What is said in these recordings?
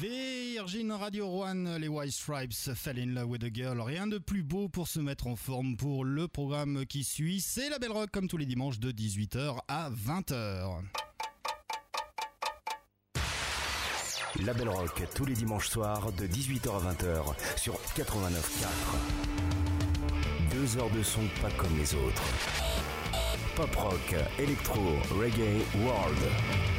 Virgin Radio One, les White Stripes, Fell in Love with a Girl. Rien de plus beau pour se mettre en forme pour le programme qui suit. C'est la Belle Rock comme tous les dimanches de 18h à 20h. La Belle Rock tous les dimanches soirs de 18h à 20h sur 89.4. Deux heures de son pas comme les autres. Pop rock, électro, reggae, world.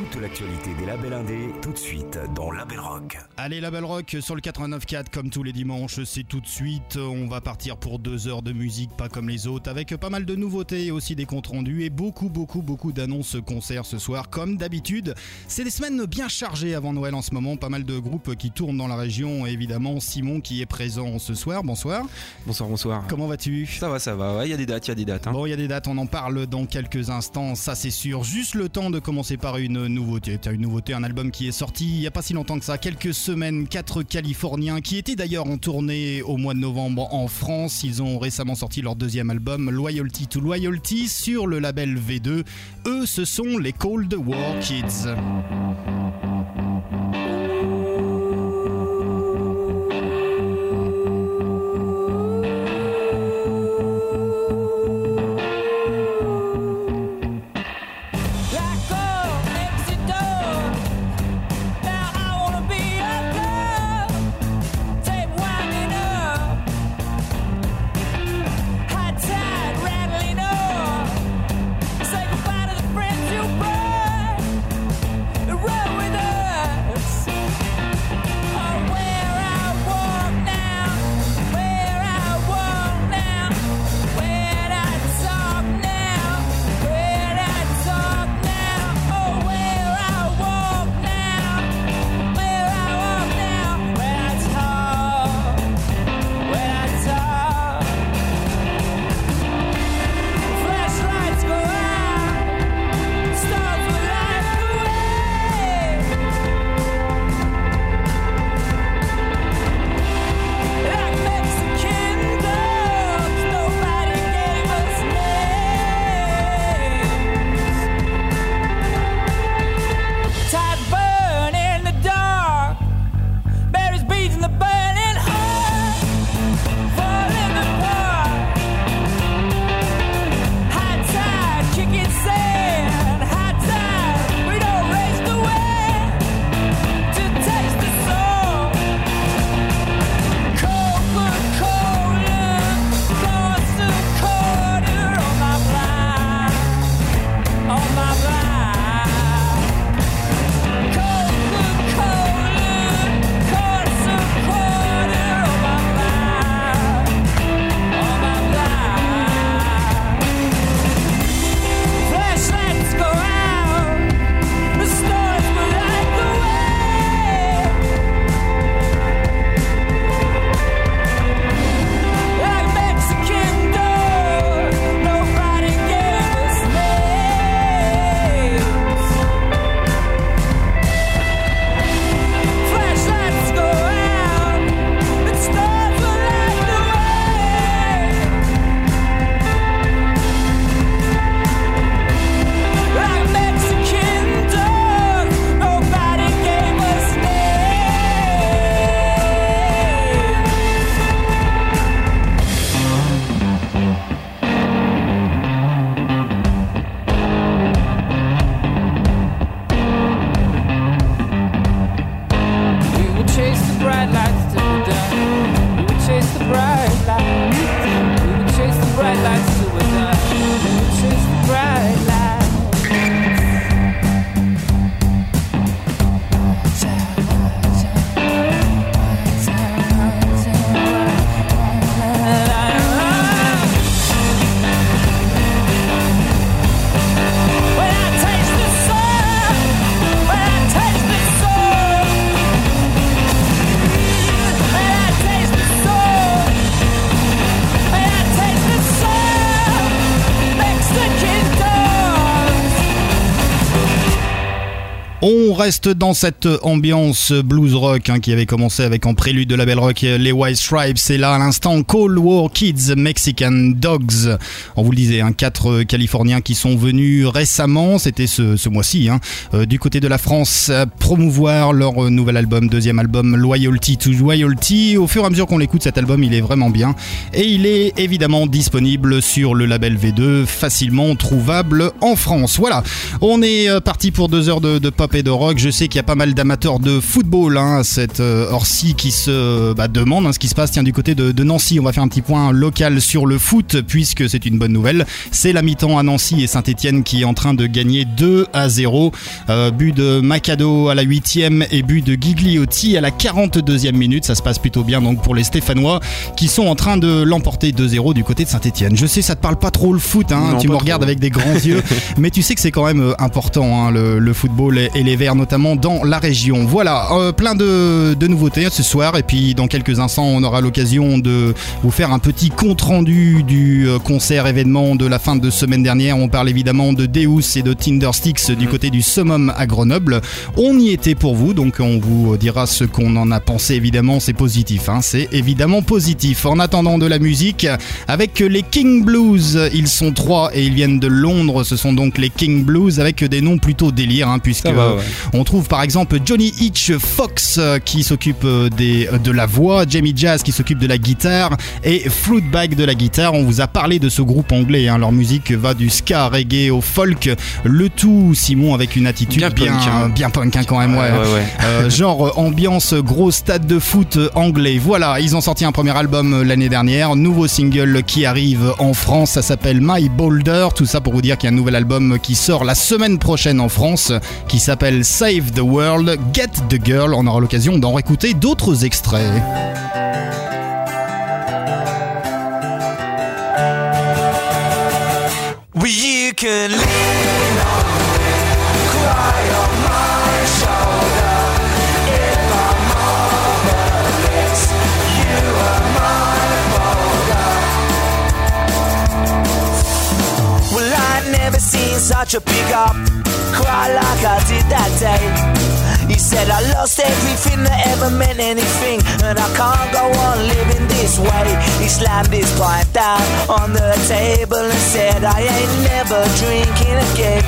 Toute l'actualité des labels indés, tout de suite dans La Belle Rock. Allez, la Belle Rock sur le 89.4 comme tous les dimanches, c'est tout de suite. On va partir pour deux heures de musique, pas comme les autres, avec pas mal de nouveautés et aussi des comptes rendus et beaucoup, beaucoup, beaucoup d'annonces concerts ce soir, comme d'habitude. C'est des semaines bien chargées avant Noël en ce moment, pas mal de groupes qui tournent dans la région, évidemment Simon qui est présent ce soir. Bonsoir. Bonsoir, bonsoir. Comment vas-tu? Ça va, ça va. Ouais, il y a des dates, il y a des dates. hein. Bon, il y a des dates, on en parle dans quelques instants, ça c'est sûr. Juste le temps de commencer par une nouveauté. Une nouveauté, un album qui est sorti il y a pas si longtemps que ça, quelques semaines, quatre Californiens qui étaient d'ailleurs en tournée au mois de novembre en France. Ils ont récemment sorti leur deuxième album, Loyalty to Loyalty, sur le label V2. Eux, ce sont les Cold War Kids. Reste dans cette ambiance blues rock hein, qui avait commencé avec en prélude de la belle rock les White Stripes et là à l'instant Cold War Kids Mexican Dogs. On vous le disait, hein, quatre Californiens qui sont venus récemment, c'était ce, ce mois-ci, hein, euh, du côté de la France, à promouvoir leur nouvel album, deuxième album Loyalty to Loyalty. Au fur et à mesure qu'on l'écoute, cet album il est vraiment bien et il est évidemment disponible sur le label V2, facilement trouvable en France. Voilà, on est euh, parti pour deux heures de, de pop et de rock. Je sais qu'il y a pas mal d'amateurs de football hein, à cette euh, heure-ci qui se bah, demandent hein, ce qui se passe tiens, du côté de, de Nancy. On va faire un petit point local sur le foot puisque c'est une bonne nouvelle. C'est la mi-temps à Nancy et Saint-Etienne qui est en train de gagner 2 à 0. Euh, but de Macado à la 8e et but de Gigliotti à la 42e minute. Ça se passe plutôt bien donc pour les Stéphanois qui sont en train de l'emporter 2-0 du côté de Saint-Etienne. Je sais, ça te parle pas trop le foot, hein, Non, tu me regardes trop. avec des grands yeux, mais tu sais que c'est quand même euh, important hein, le, le football et, et les Verts notamment dans la région. Voilà, euh, plein de, de nouveautés ce soir et puis dans quelques instants on aura l'occasion de vous faire un petit compte rendu du euh, concert événement de la fin de semaine dernière. On parle évidemment de Deus et de Tindersticks du côté du Summum à Grenoble. On y était pour vous, donc on vous dira ce qu'on en a pensé. Évidemment, c'est positif, hein, c'est évidemment positif. En attendant de la musique, avec les King Blues, ils sont trois et ils viennent de Londres. Ce sont donc les King Blues avec des noms plutôt délire, hein, puisque Ça va, ouais. On trouve par exemple Johnny Hitch Fox euh, qui s'occupe euh, euh, de la voix, Jamie Jazz qui s'occupe de la guitare et Fruitbag de la guitare. On vous a parlé de ce groupe anglais. hein. Leur musique va du ska, reggae au folk. Le tout, Simon, avec une attitude Bien bien, punk, hein. bien punk hein, quand même. ouais. Ouais, ouais, ouais. Euh, genre ambiance gros stade de foot anglais. Voilà, ils ont sorti un premier album l'année dernière, nouveau single qui arrive en France, ça s'appelle My Boulder. Tout ça pour vous dire qu'il y a un nouvel album qui sort la semaine prochaine en France, qui s'appelle Save the World, Get the Girl. On aura l'occasion d'en réécouter d'autres extraits. Cry like I did that day. He said I lost everything that ever meant anything, and I can't go on living this way. He slammed his pipe down on the table and said, I ain't never drinking again.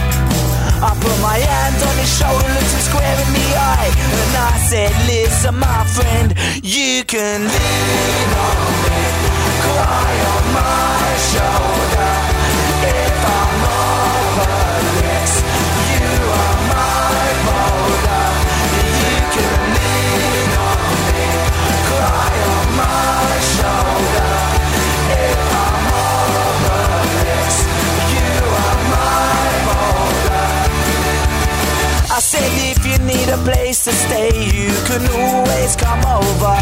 I put my hand on his shoulder, looked him square in the eye, and I said, Listen, my friend, you can lean on me, cry on my shoulder. Need a place to stay, you can always come over.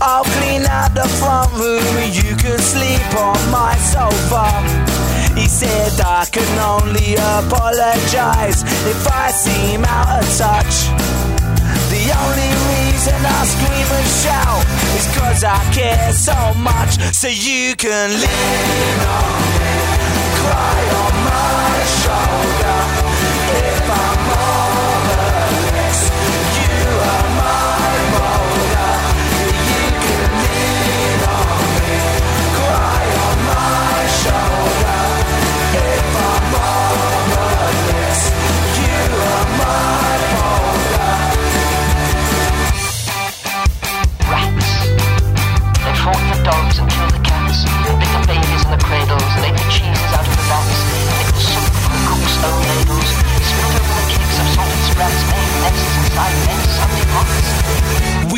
I'll clean out the front room you can sleep on my sofa. He said I can only apologize if I seem out of touch. The only reason I scream and shout is cause I care so much. So you can lean on me, cry on my shoulder. If I'm cradles, the cheeses out of the licked the soup from cook's own ladles, over the cakes of nests inside men's Sunday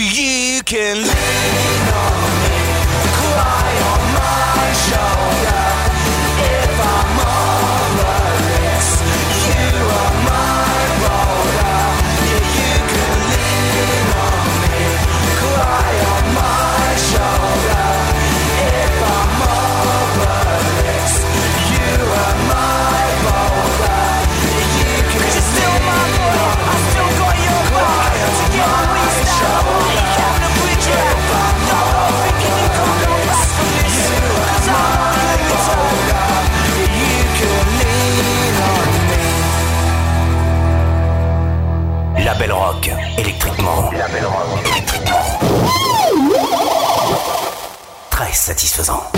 you can lean on me, cry on my shoulder. Rock, électriquement. Label rock, électriquement. Très satisfaisant.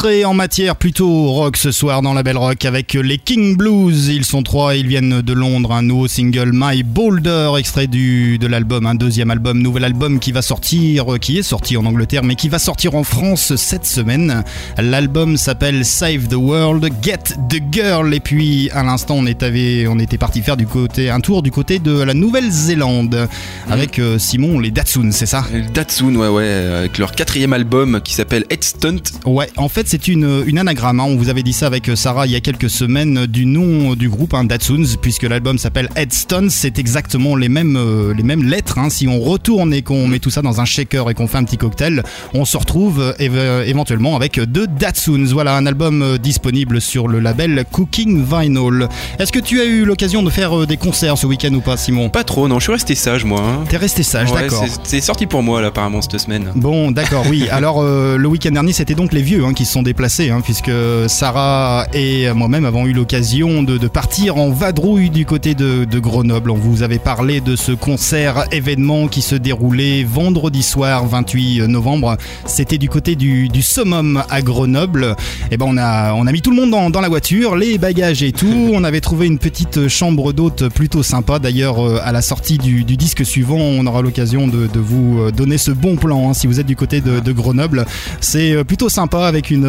Entrée en matière plutôt rock ce soir dans la Belle Rock avec les King Blues. Ils sont trois, ils viennent de Londres. Un nouveau single My Boulder, extrait du, de l'album, un deuxième album, nouvel album qui va sortir, euh, qui est sorti en Angleterre, mais qui va sortir en France cette semaine. L'album s'appelle Save the World, Get the Girl. Et puis à l'instant, on, est avait- on était parti faire du côté, un tour du côté de la Nouvelle-Zélande avec euh, Simon, les Datsuns, c'est ça? Le Datsun, ouais, ouais, avec leur quatrième album qui s'appelle Head Stunt. Ouais, en fait, c'est une, une anagramme. hein. On vous avait dit ça avec Sarah il y a quelques semaines euh, du nom du groupe, hein, Datsuns, puisque l'album s'appelle Headstones. C'est exactement les mêmes, euh, les mêmes lettres. hein. Si on retourne et qu'on met tout ça dans un shaker et qu'on fait un petit cocktail, on se retrouve euh, éve- éventuellement avec deux Datsuns. Voilà, un album euh, disponible sur le label Cooking Vinyl. Est-ce que tu as eu l'occasion de faire euh, des concerts ce week-end ou pas, Simon? Pas trop, non, je suis resté sage, moi. T'es resté sage, Ouais, d'accord. c'est- sorti pour moi, là, apparemment, cette semaine. Bon, d'accord, oui. Alors, euh, le week-end dernier, c'était donc les vieux qui se sont déplacés, hein, puisque Sarah et moi-même avons eu l'occasion de, de partir en vadrouille du côté de, de Grenoble. On vous avait parlé de ce concert événement qui se déroulait vendredi soir, 28 novembre. C'était du côté du, du Summum à Grenoble. Et ben, on a, on a mis tout le monde dans, dans la voiture, les bagages et tout. On avait trouvé une petite chambre d'hôte plutôt sympa. D'ailleurs, euh, à la sortie du, du disque suivant, on aura l'occasion de, de vous euh, donner ce bon plan hein, si vous êtes du côté de, de Grenoble. C'est euh, plutôt sympa avec une,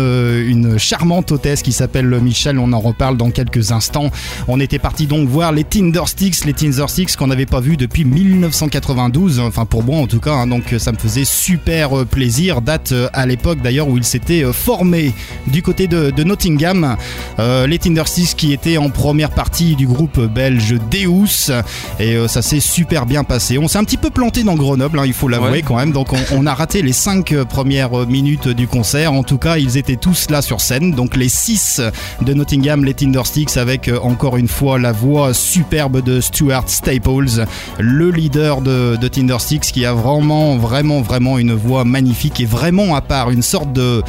une charmante hôtesse qui s'appelle Michel. On en reparle dans quelques instants. On était parti donc voir les Tinder Sticks, les Tinder Sticks qu'on n'avait pas vu depuis 1992. Enfin pour moi en tout cas. hein. donc ça me faisait super euh, plaisir. Date euh, à l'époque d'ailleurs où ils s'étaient euh, formés du côté de, de Nottingham. Euh, les Tinder Sticks qui étaient en première partie du groupe belge Deus. Et euh, ça s'est super bien passé. On s'est un petit peu planté dans Grenoble, hein, il faut l'avouer Ouais. quand même. Donc on, on a raté les 5 premières minutes du concert. En tout cas, ils ils étaient tous là sur scène. Donc les six de Nottingham, les Tindersticks, avec euh, encore une fois la voix superbe de Stuart Staples, le leader de, de Tindersticks, qui a vraiment, vraiment, vraiment une voix magnifique et vraiment à part, une sorte de,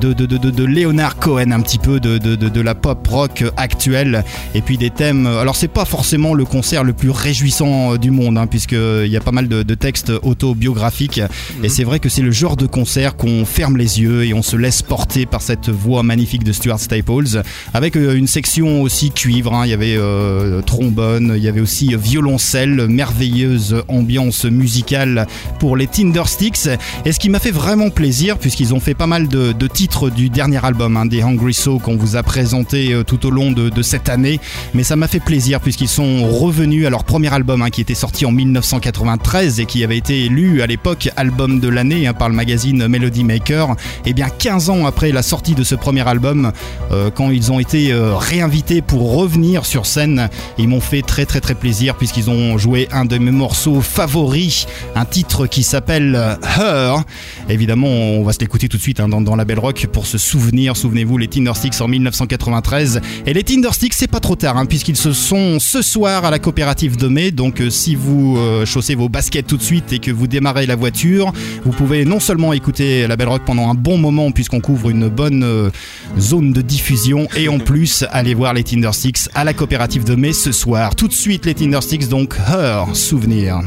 de, de, de, de- Leonard Cohen, un petit peu de, de, la pop rock actuelle. Et puis des thèmes. Alors c'est pas forcément le concert le plus réjouissant euh, du monde, hein, puisqu'il y a pas mal de, de textes autobiographiques. Et c'est vrai que c'est le genre de concert qu'on ferme les yeux et on se laisse porter par cette voix magnifique de Stuart Staples, avec euh, une section aussi cuivre. hein. Il y avait euh, trombone, il y avait aussi violoncelle, merveilleuse ambiance musicale pour les Tindersticks. Et ce qui m'a fait vraiment plaisir, puisqu'ils ont fait pas mal de, titres du dernier album, hein, des Hungry Soul qu'on vous a présenté euh, tout au long de, cette année, mais ça m'a fait plaisir puisqu'ils sont revenus à leur premier album hein, qui était sorti en 1993 et qui avait été élu à l'époque album de l'année par le magazine Melody Maker. Et bien 15 ans après la sortie de ce premier album, euh, quand ils ont été euh, réinvités pour revenir sur scène, ils m'ont fait très très très plaisir puisqu'ils ont joué un de mes morceaux favoris, un titre qui s'appelle euh, Her. Évidemment, on va se l'écouter tout de suite hein, dans, la Belle Rock pour se souvenir. Souvenez-vous, les Tindersticks en 1993. Et les Tindersticks, c'est pas trop tard, hein, puisqu'ils se sont ce soir à la coopérative de mai. Donc, si vous chaussez vos baskets tout de suite et que vous démarrez la voiture, vous pouvez non seulement écouter la Belle Rock pendant un bon moment, puisqu'on couvre une bonne euh, zone de diffusion, et en plus aller voir les Tindersticks à la coopérative de mai ce soir. Tout de suite, les Tindersticks, donc, Her, souvenir.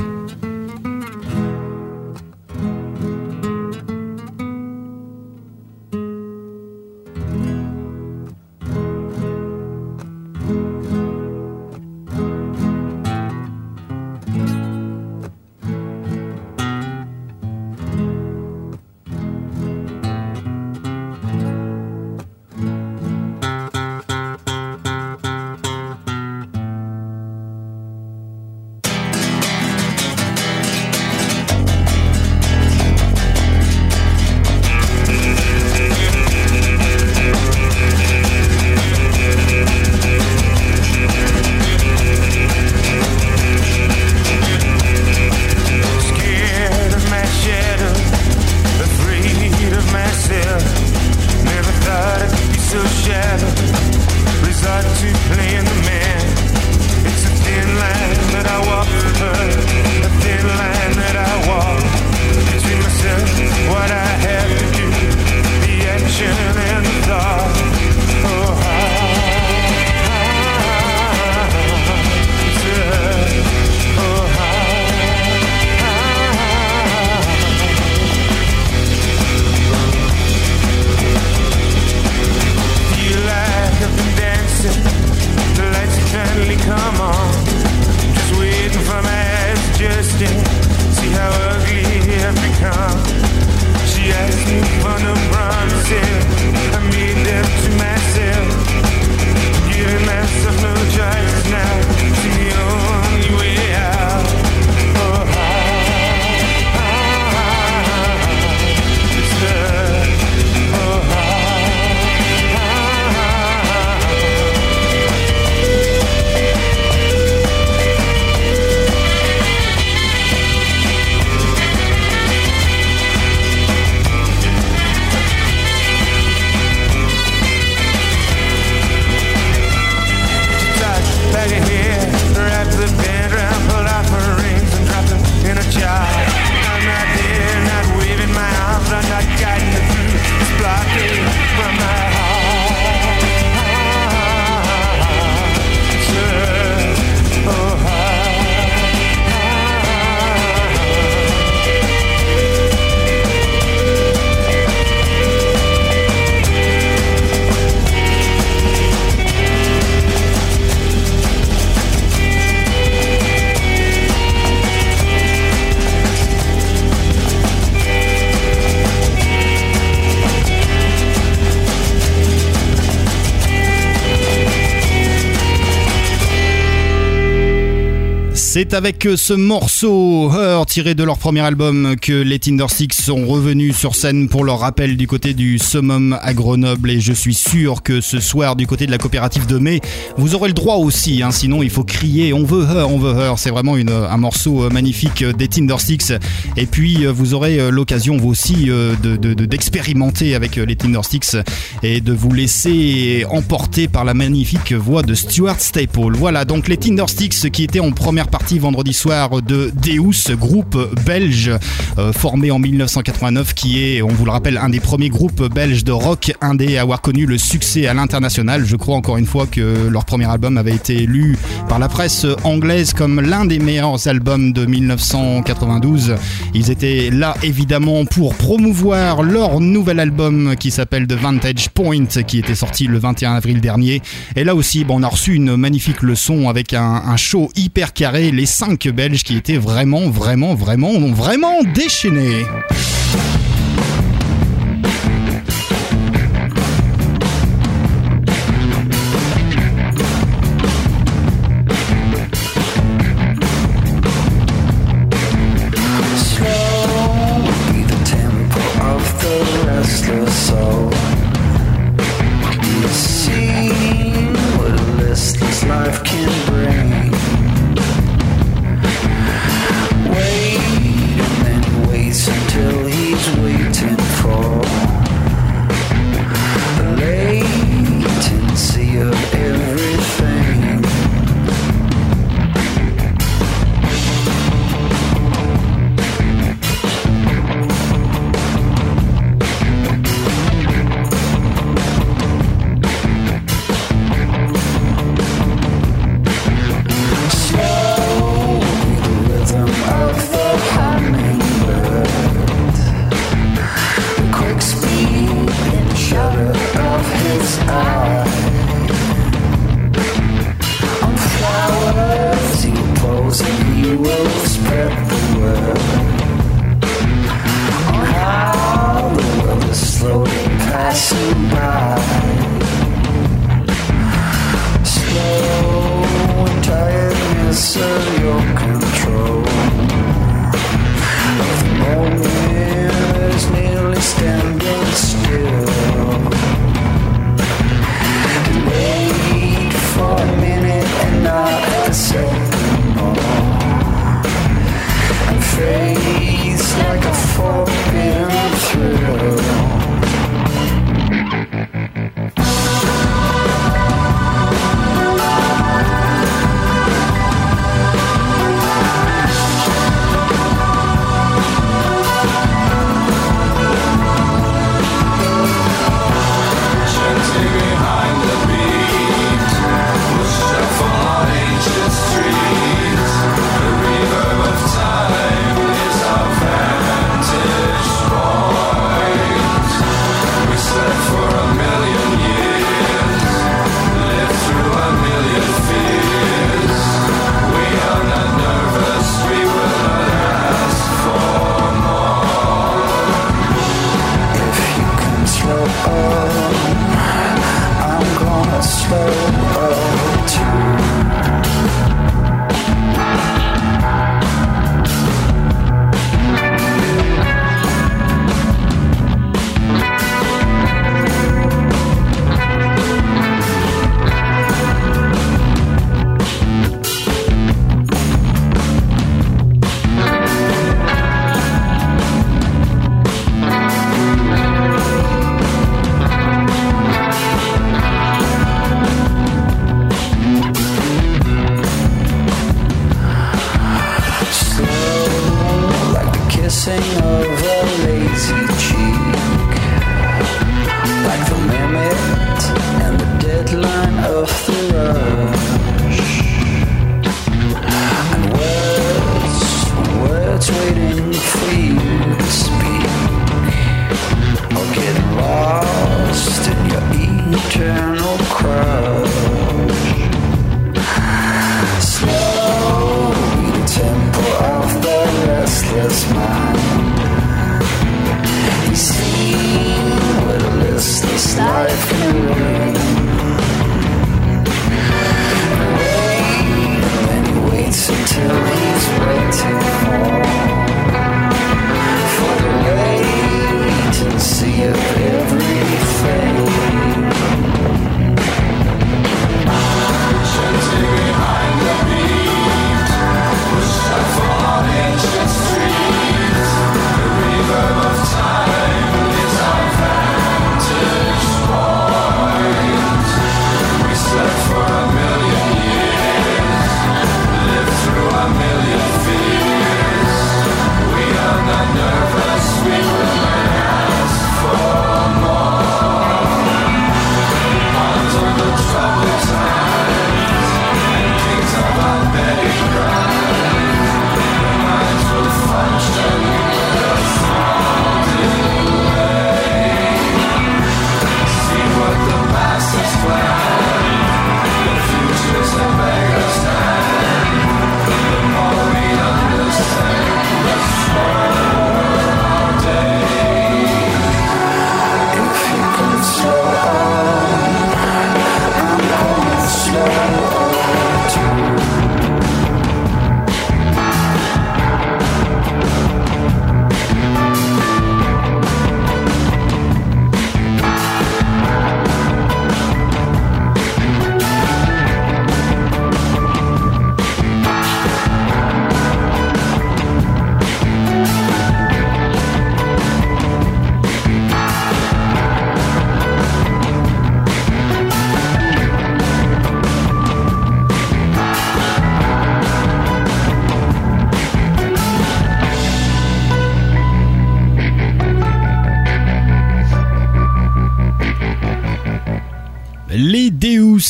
C'est avec euh, ce morceau Her tiré de leur premier album que les Tinder Six sont revenus sur scène pour leur rappel du côté du Summum à Grenoble. Et je suis sûr que ce soir du côté de la coopérative de mai vous aurez le droit aussi hein, sinon il faut crier. On veut Her, on veut Her. C'est vraiment une, un morceau euh, magnifique des Tinder Six. Et puis euh, vous aurez euh, l'occasion vous aussi euh, de- de- d'expérimenter avec euh, les Tinder Six et de vous laisser emporter par la magnifique voix de Stuart Staple. Voilà donc les Tinder Sticks qui étaient en première partie vendredi soir de Deus, groupe belge euh, formé en 1989 qui est, on vous le rappelle, un des premiers groupes belges de rock indé à avoir connu le succès à l'international. Je crois encore une fois que leur premier album avait été lu par la presse anglaise comme l'un des meilleurs albums de 1992. Ils étaient là évidemment pour promouvoir leur nouvel album qui s'appelle The Vantage Point qui était sorti le 21 avril dernier. Et là aussi, bon, on a reçu une magnifique leçon avec un, show hyper carré, 5 Belges qui étaient vraiment, vraiment, vraiment, vraiment déchaînés. Not a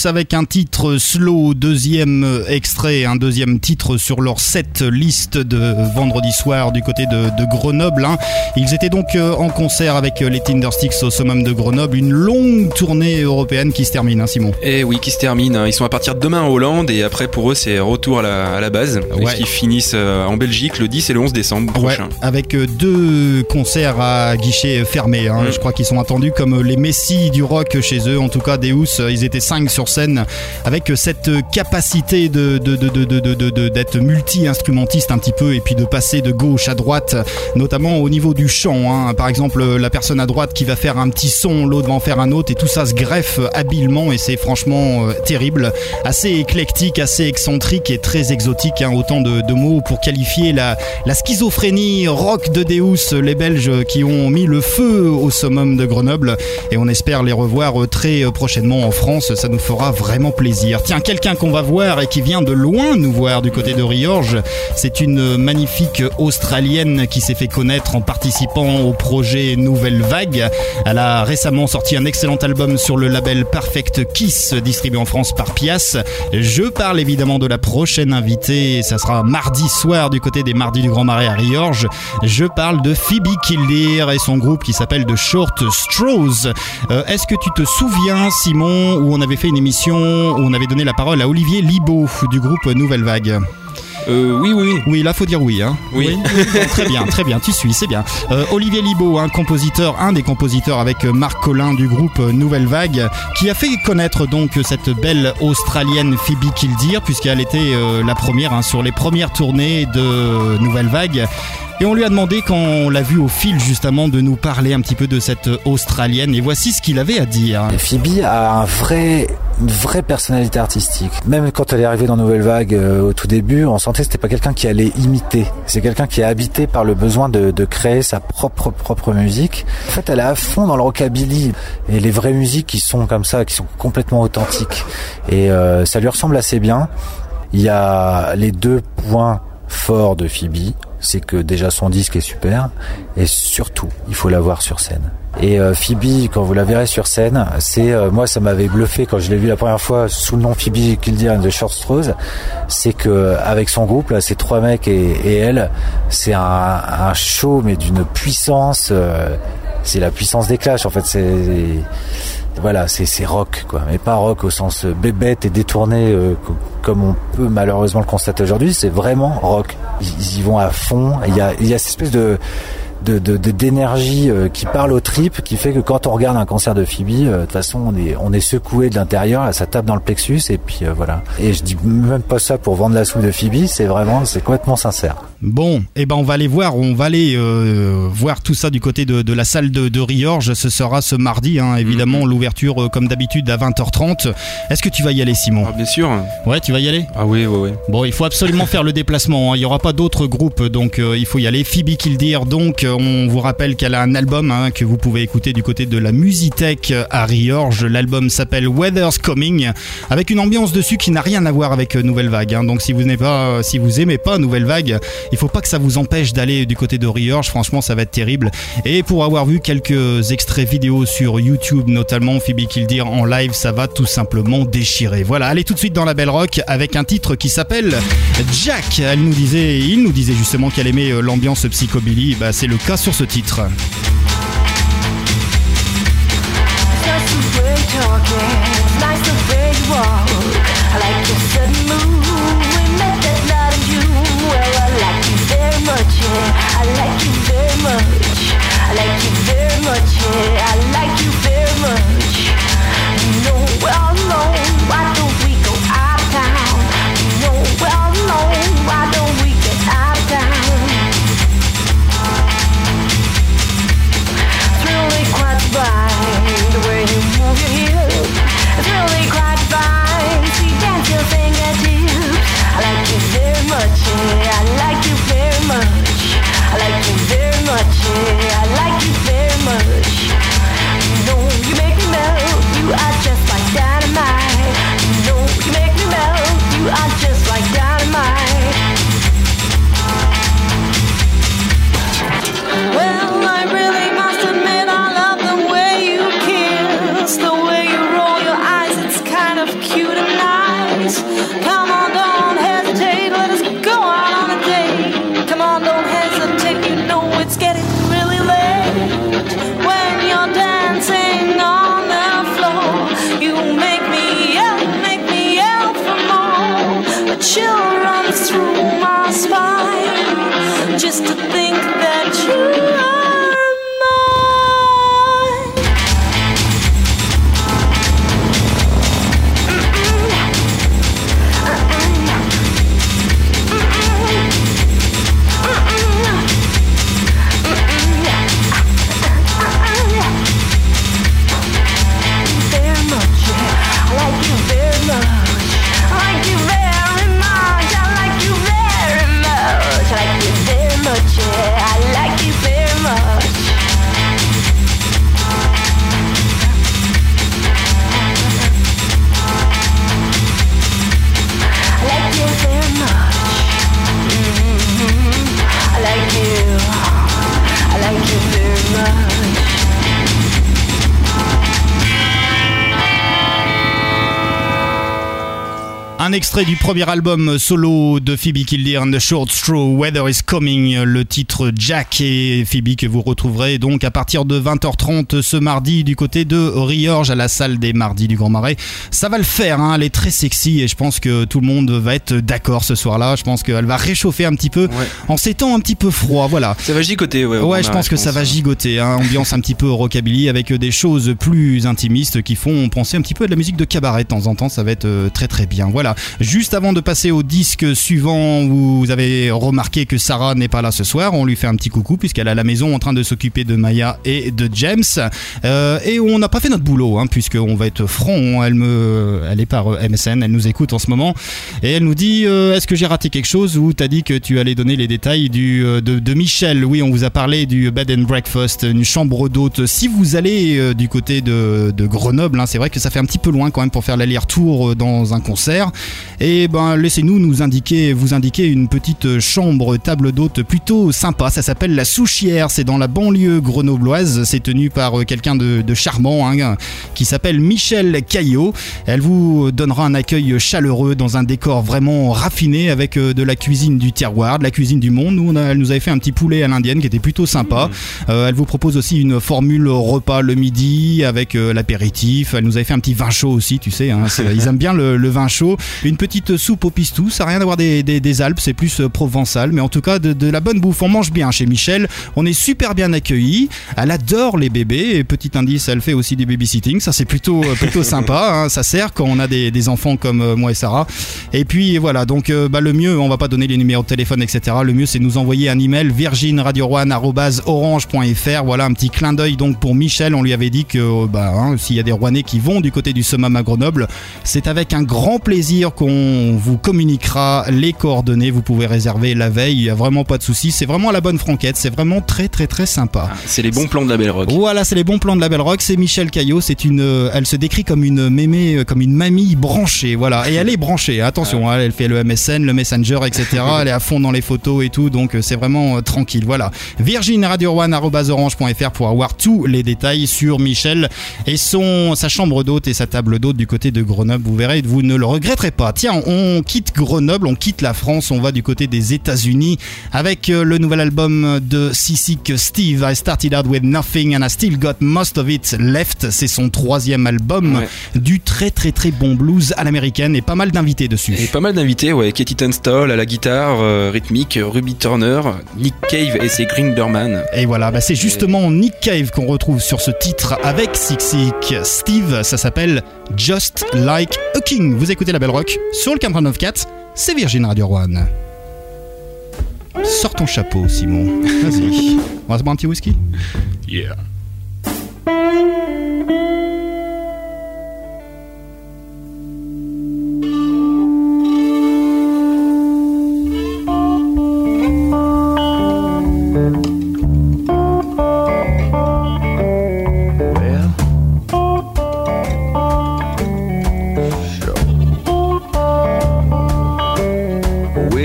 Avec un titre slow, deuxième extrait, un deuxième titre sur leur set liste de vendredi soir du côté de, de Grenoble. hein. Ils étaient donc euh, en concert avec euh, les Tindersticks au summum de Grenoble, une longue tournée européenne qui se termine, hein, Simon. Et oui, qui se termine. hein. Ils sont à partir de demain en Hollande et après pour eux c'est retour à la, à la base. Ouais. Ils finissent euh, en Belgique le 10 et le 11 décembre Ouais, prochain. avec deux concerts à guichet fermé. hein. Mm. Je crois qu'ils sont attendus comme les messies du rock chez eux. En tout cas, Deus, ils étaient cinq sur scène avec cette capacité de, de, de, d'être multi-instrumentiste un petit peu et puis de passer de gauche à droite, notamment au niveau du chant. hein. Par exemple, la personne à droite qui va faire un petit son, l'autre va en faire un autre et tout ça se greffe habilement et c'est franchement euh, terrible. Assez éclectique, assez excentrique et très exotique. hein. Autant de, de mots pour qualifier la, la schizophrénie rock de Deus, les Belges qui ont mis le feu au summum de Grenoble et on espère les revoir euh, très euh, prochainement en France, ça nous fera vraiment plaisir. Tiens, quelqu'un qu'on va voir et qui vient de loin nous voir du côté de Riorges, c'est une magnifique Australienne qui s'est fait connaître en participant au projet Nouvelle Vague. Elle a récemment sorti un excellent album sur le label Perfect Kiss distribué en France par Pias. Je parle évidemment de la prochaine invitée, ça sera mardi soir du côté des Mardis du Grand Marais à Riorges. Je parle de Phoebe Kildare et son groupe qui s'appelle The Short Straws. Euh, Est-ce que tu te souviens, Simon, où on avait fait une émission où on avait donné la parole à Olivier Libaud du groupe Nouvelle Vague Euh, oui, oui, oui. oui, là faut dire oui. Hein. Oui. Bon, très bien, très bien, tu suis, c'est bien. Euh, Olivier Libaud, un compositeur, un des compositeurs avec Marc Collin du groupe Nouvelle Vague, qui a fait connaître donc cette belle Australienne Phoebe Kildare, puisqu'elle était euh, la première hein, sur les premières tournées de Nouvelle Vague. Et on lui a demandé, quand on l'a vu au fil justement, de nous parler un petit peu de cette Australienne. Et voici ce qu'il avait à dire. Phoebe a un vrai, une vraie personnalité artistique. Même quand elle est arrivée dans Nouvelle Vague euh, au tout début, on sentait que c'était pas quelqu'un qui allait imiter. C'est quelqu'un qui est habité par le besoin de, de créer sa propre propre musique. En fait, elle est à fond dans le rockabilly et les vraies musiques qui sont comme ça, qui sont complètement authentiques. Et euh, ça lui ressemble assez bien. Il y a les deux points forts de Phoebe, c'est que déjà son disque est super et surtout, il faut la voir sur scène. Et euh, Phoebe, quand vous la verrez sur scène, c'est euh, moi ça m'avait bluffé quand je l'ai vu la première fois sous le nom Phoebe Kildare and the Short Straws, c'est que avec son groupe là, ces trois mecs et, et elle, c'est un, un show mais d'une puissance, euh, c'est la puissance des Clash en fait, c'est voilà, c'est rock quoi, mais pas rock au sens euh, bébête et détourné euh, co- comme on peut malheureusement le constater aujourd'hui. C'est vraiment rock. Ils, ils y vont à fond. Il y a, il y a cette espèce de de- de- de- d'énergie euh, qui parle aux tripes, qui fait que quand on regarde un concert de Phoebe, euh, de toute façon on est on est secoué de l'intérieur, ça tape dans le plexus et puis euh, voilà. Et je dis même pas ça pour vendre la soupe de Phoebe, c'est vraiment c'est complètement sincère. Bon, eh ben on va aller voir, on va aller euh, voir tout ça du côté de, de la salle de, de Riorges. Ce sera ce mardi, hein, évidemment, l'ouverture euh, comme d'habitude à 20h30. Est-ce que tu vas y aller, Simon? Ah, bien sûr. Ouais, tu vas y aller? Ah oui, oui, oui. Bon, il faut absolument faire le déplacement. hein. Il n'y aura pas d'autres groupes, donc euh, il faut y aller. Phoebe Kildare, donc, euh, on vous rappelle qu'elle a un album hein, que vous pouvez écouter du côté de la Musitech à Riorges. L'album s'appelle Weather's Coming, avec une ambiance dessus qui n'a rien à voir avec euh, Nouvelle Vague. hein. Donc, si vous n'aimez pas, vous aimez pas Nouvelle Vague, il faut pas que ça vous empêche d'aller du côté de Riorges. Franchement, ça va être terrible. Et pour avoir vu quelques extraits vidéo sur YouTube, notamment Phoebe Kildare en live, ça va tout simplement déchirer. Voilà, allez tout de suite dans la Belle Rock avec un titre qui s'appelle Jack. Elle nous disait, il nous disait justement qu'elle aimait euh, l'ambiance psychobilly. Bah, c'est le cas sur ce titre. you're here. Un extrait du premier album solo de Phoebe Kildare and the Short Straw, Weather is Coming, le titre Jack et Phoebe que vous retrouverez donc à partir de 20h30 ce mardi du côté de Riorges à la salle des mardis du Grand Marais. Ça va le faire, hein, elle est très sexy et je pense que tout le monde va être d'accord ce soir-là. Je pense qu'elle va réchauffer un petit peu Ouais. en s'étant un petit peu froid, voilà. Ça va gigoter, ouais. Ouais, je pense que ça va gigoter. Hein. Ambiance un petit peu rockabilly avec des choses plus intimistes qui font penser un petit peu à de la musique de cabaret de temps en temps. Ça va être euh, très très bien. Voilà. Juste avant de passer au disque suivant, vous avez remarqué que Sarah n'est pas là ce soir. On lui fait un petit coucou puisqu'elle est à la maison en train de s'occuper de Maya et de James. Euh, et on n'a pas fait notre boulot, hein, puisqu'on va être franc. Elle me, elle est par euh, MSN, elle nous écoute en ce moment et elle nous dit euh, Est-ce que j'ai raté quelque chose ou t'as dit que tu allais donner les détails du, de, Michel? Oui, on vous a parlé du bed and breakfast, une chambre d'hôte. Si vous allez du côté de, de Grenoble, hein, c'est vrai que ça fait un petit peu loin quand même pour faire l'aller-retour dans un concert. Et ben laissez-nous nous indiquer, vous indiquer une petite chambre table d'hôte plutôt sympa. Ça s'appelle la Souchière. C'est dans la banlieue grenobloise. C'est tenu par euh, quelqu'un de, de charmant hein, qui s'appelle Michel Caillot. Elle vous donnera un accueil chaleureux dans un décor vraiment raffiné avec euh, de la cuisine du terroir, de la cuisine du monde. Nous, on a- elle nous avait fait un petit poulet à l'indienne qui était plutôt sympa. Euh, elle vous propose aussi une formule repas le midi avec euh, l'apéritif. Elle nous avait fait un petit vin chaud aussi, tu sais. hein. Ils aiment bien le, le vin chaud. Une petite soupe au pistou. Ça n'a rien à voir des, des- des Alpes, c'est plus euh, provençal. Mais en tout cas, de, de la bonne bouffe. On mange bien chez Michel. On est super bien accueillis. Elle adore les bébés. Et petit indice, elle fait aussi des babysitting. Ça, c'est plutôt, euh, plutôt sympa. hein. Ça sert quand on a des, des enfants comme euh, moi et Sarah. Et puis voilà, donc bah, le mieux, on va pas donner les numéros de téléphone, etc. Le mieux, c'est nous envoyer un email virginradio1@orange.fr. Voilà un petit clin d'œil donc pour Michel. On lui avait dit que bah, hein, s'il y a des Rouennais qui vont du côté du Summum à Grenoble, c'est avec un grand plaisir qu'on vous communiquera les coordonnées. Vous pouvez réserver la veille. Il y a vraiment pas de souci. C'est vraiment la bonne franquette. C'est vraiment très très très sympa. Ah, C'est les bons plans de la Belle Rock. Voilà, c'est les bons plans de la Belle Rock. C'est Michel Caillot. C'est une, euh, elle se décrit comme une mémé, euh, comme une mamie branchée. Voilà, et elle est branchée. Attention, hein, elle fait le MSN, le Messenger, etc. elle est à fond dans les photos et tout, donc euh, c'est vraiment euh, tranquille. Voilà. Virgin Radio One pour avoir tous les détails sur Michel et son sa chambre d'hôte et sa table d'hôte du côté de Grenoble. Vous verrez, vous ne le regretterez pas. Tiens, on quitte Grenoble, on quitte la France, on va du côté des États-Unis avec euh, le nouvel album de Sissik Steve. I started out with nothing and I still got most of it left. C'est son troisième album Ouais. du très très très bon blues à l'américaine et pas mal d'invités dessus. Et pas mal d'invités, ouais. Katie Tunstall à la guitare euh, rythmique, Ruby Turner, Nick Cave et ses Grinderman. Et voilà, bah c'est justement Nick Cave qu'on retrouve sur ce titre avec Sissik Steve. Ça s'appelle Just Like a King. Vous écoutez la Belle Rock sur le 494, c'est Virgin Radio One. Sors ton chapeau, Simon. Vas-y. On va se boire un petit whisky? Yeah.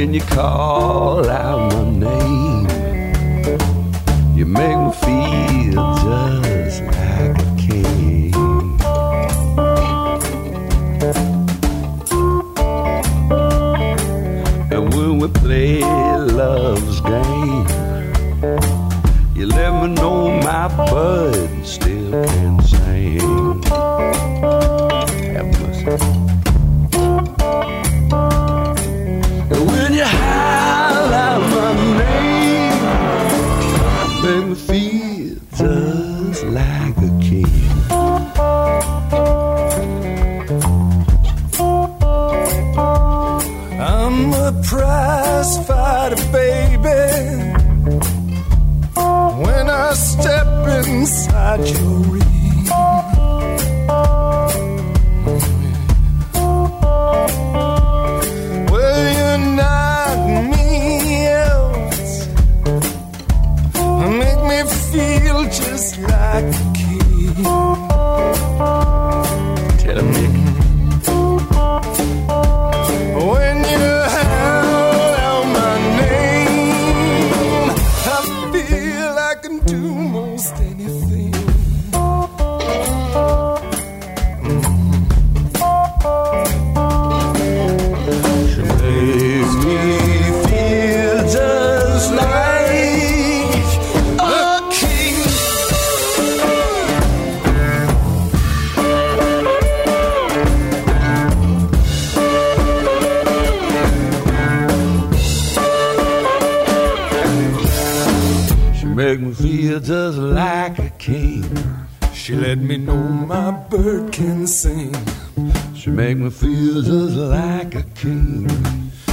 When you call out my name, you make me feel prize fighter, baby. When I step inside your ring. Make me feel just like a king.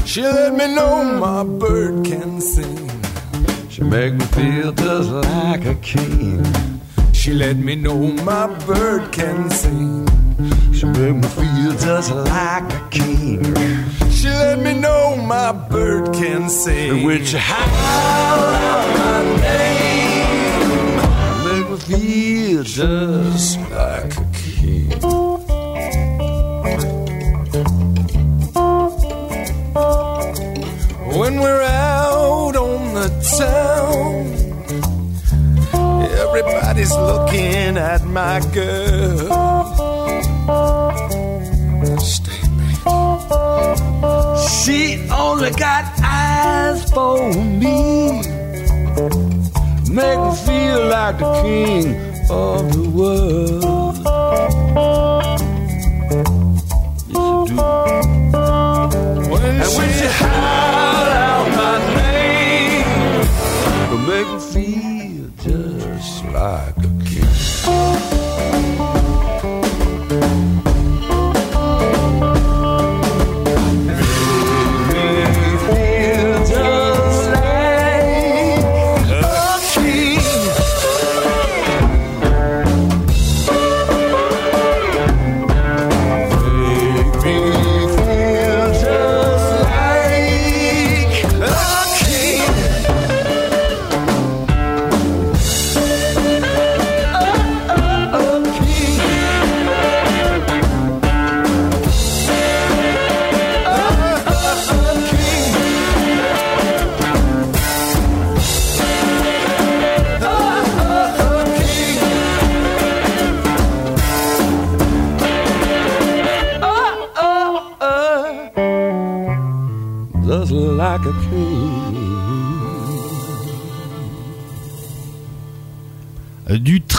She let me know my bird can sing. She make me feel just like a king. She let me know my bird can sing. She make me feel just like a king. She let me know my bird can sing. She howl my name, make me feel just like a When we're out on the town, everybody's looking at my girl. Stay. She only got eyes for me. Make me feel like the king of the world.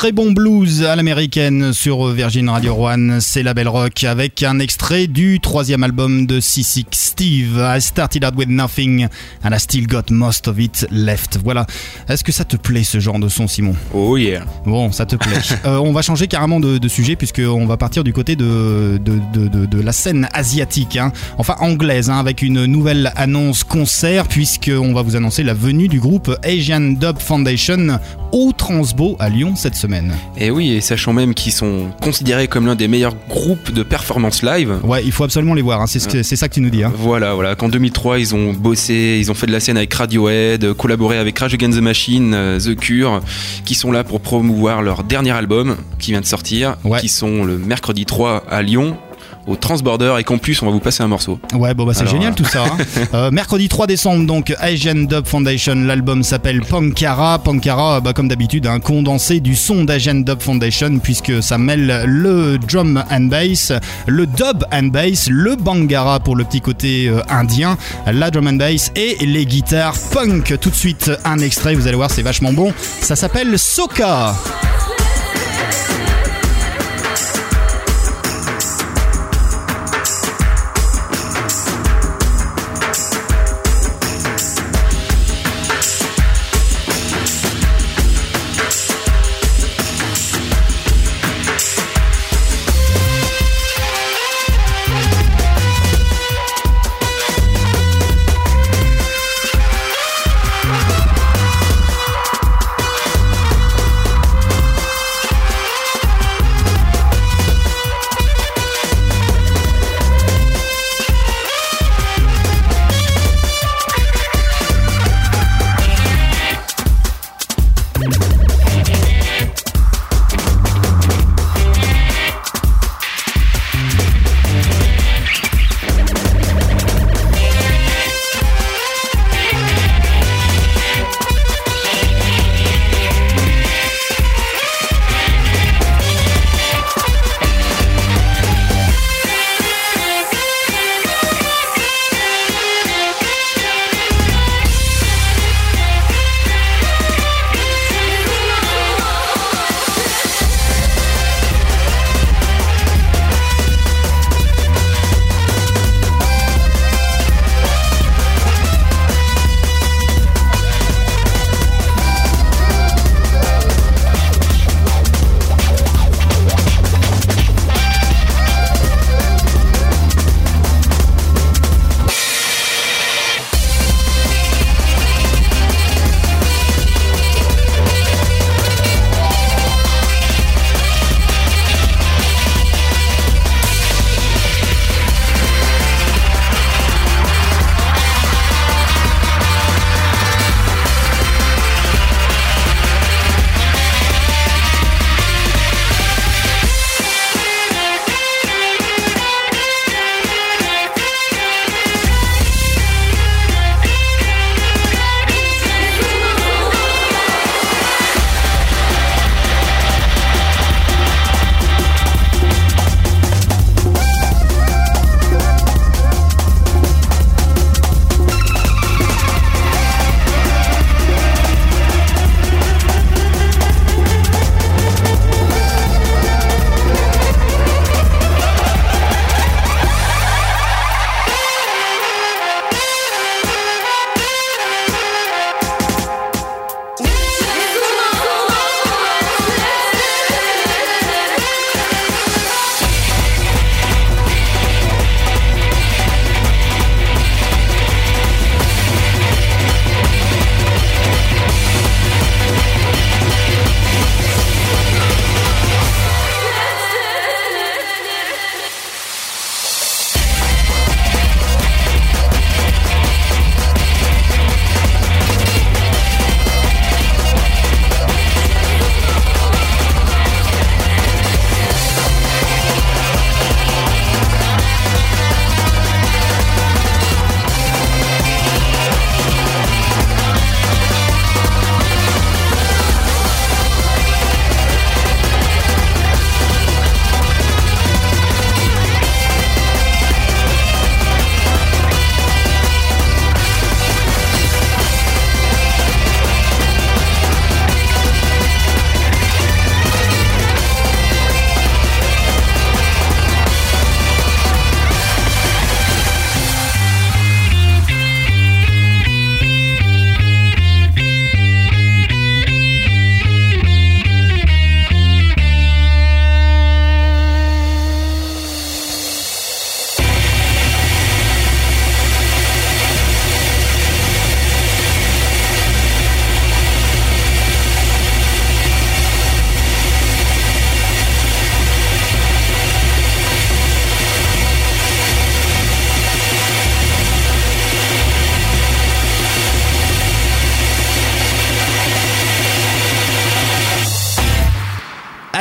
Très bon blues à l'américaine sur Virgin Radio One, c'est la Belle Rock avec un extrait du troisième album de C6 Steve. I started out with nothing and I still got most of it left. Voilà. Est-ce que ça te plaît ce genre de son, Simon? Oh yeah. Bon, ça te plaît. Euh, on va changer carrément de, de sujet puisqu'on va partir du côté de, de, de, de- de la scène asiatique, hein. enfin anglaise, hein, avec une nouvelle annonce concert puisqu'on va vous annoncer la venue du groupe Asian Dub Foundation au Transbo à Lyon cette semaine. Et oui, et sachant même qu'ils sont considérés comme l'un des meilleurs groupes de performance live. Ouais, il faut absolument les voir, hein, c'est ce que- c'est ça que tu nous dis. hein. Voilà, voilà. Qu'en 2003, ils ont bossé, ils ont fait de la scène avec Radiohead, collaboré avec Rage Against the Machine, euh, The Cure, qui sont là pour promouvoir leur dernier album qui vient de sortir, Ouais. qui sont le mercredi 3 à Lyon, au Transborder, et qu'en plus, on va vous passer un morceau. Ouais, bon bah c'est génial euh, tout ça. hein. Euh, mercredi 3 décembre, donc Asian Dub Foundation, l'album s'appelle Pankara. Pankara, bah, comme d'habitude, un condensé du son d'Asian Dub Foundation, puisque ça mêle le drum and bass, le dub and bass, le bangara pour le petit côté euh, indien, la drum and bass et les guitares punk. Tout de suite, un extrait, vous allez voir, c'est vachement bon. Ça s'appelle Soka.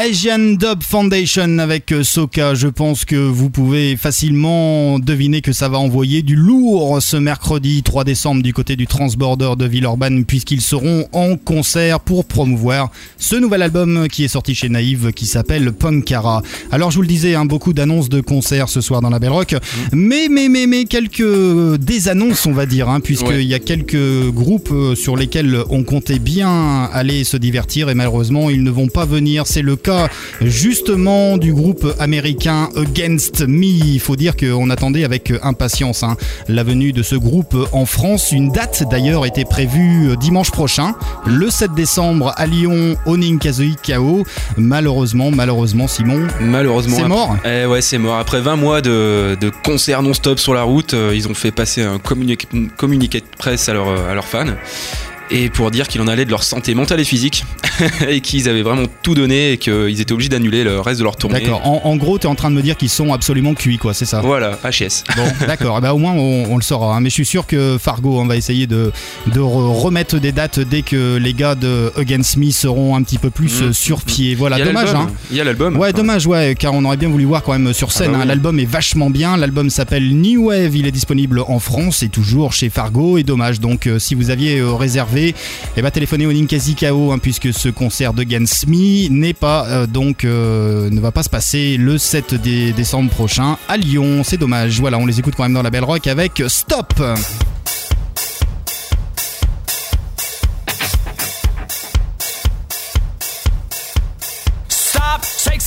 Asian Dub Foundation avec euh, Soka. Je pense que vous pouvez facilement deviner que ça va envoyer du lourd ce mercredi 3 décembre du côté du Transborder de Villeurbanne puisqu'ils seront en concert pour promouvoir ce nouvel album qui est sorti chez Naïve qui s'appelle Punkara. Alors je vous le disais, hein, beaucoup d'annonces de concerts ce soir dans la Belle Rock, mais mais mais mais quelques désannonces on va dire, hein, puisqu'il Ouais. y a quelques groupes euh, sur lesquels on comptait bien aller se divertir et malheureusement ils ne vont pas venir. C'est le cas justement du groupe américain Against Me. Il faut dire qu'on attendait avec impatience hein, la venue de ce groupe en France. Une date d'ailleurs était prévue euh, dimanche prochain, le 7 décembre à Lyon au Ninkazui KO. Malheureusement, malheureusement Simon, Malheureusement. c'est mort. Eh ouais, c'est mort. Après 20 mois de, de concerts non-stop sur la route, euh, ils ont fait passer un communiqué, communiqué de presse à, leurs- à leurs fans. Et pour dire qu'il en allait de leur santé mentale et physique. et qu'ils avaient vraiment tout donné et qu'ils étaient obligés d'annuler le reste de leur tournée. D'accord. En, en gros, tu es en train de me dire qu'ils sont absolument cuits, quoi, c'est ça? Voilà, HS. Bon, d'accord. Eh ben, au moins, on, on le saura. hein. Mais je suis sûr que Fargo, on va essayer de, de re- remettre des dates dès que les gars de Against Me seront un petit peu plus Mm. sur pied. Voilà, dommage. Hein. Il y a l'album. Ouais, dommage, ouais, car on aurait bien voulu voir quand même sur scène. bah hein. oui. L'album est vachement bien. L'album s'appelle New Wave. Il est disponible en France et toujours chez Fargo. Et dommage. Donc, euh, si vous aviez euh, réservé, eh ben, téléphonez au Ninkasi KO, hein, puisque ce concert de Against Me n'est pas euh, donc euh, ne va pas se passer le 7 dé- décembre prochain à Lyon. C'est dommage. Voilà, on les écoute quand même dans la Belle Rock avec. Stop,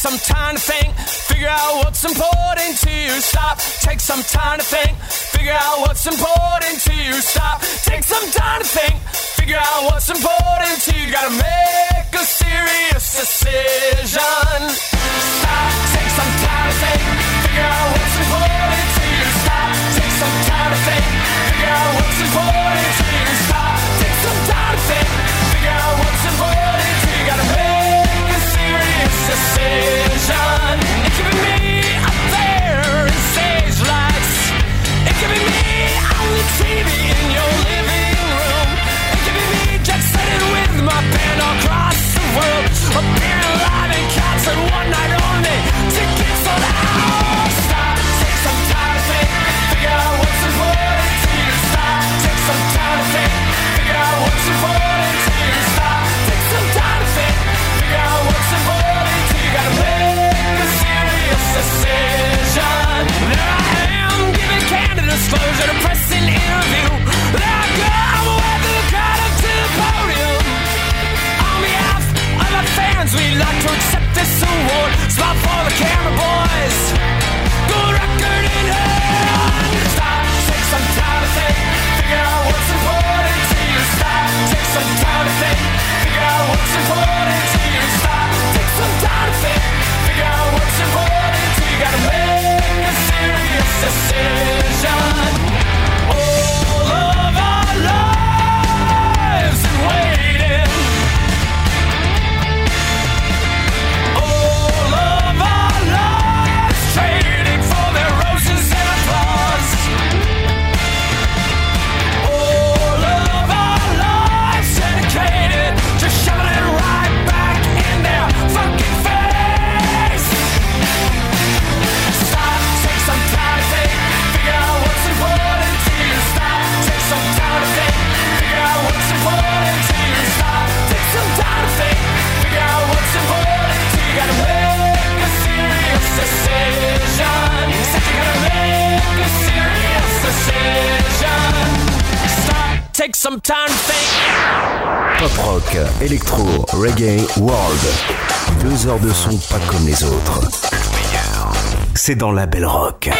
some time to think, figure out what's important to you. Stop, take some time to think, figure out what's important to you. Stop, take some time to think, figure out what's important to you. Gotta make a serious decision. Stop, take some time to think, figure out what's important to you. Stop, take some time to think, figure out what's Appearing live in concert one night only. Tickets sold out. We'd like to accept this award. Smile for the camera boys. Think. Pop rock, électro, reggae, world. Deux heures de son pas comme les autres. Le meilleur, c'est dans la belle rock.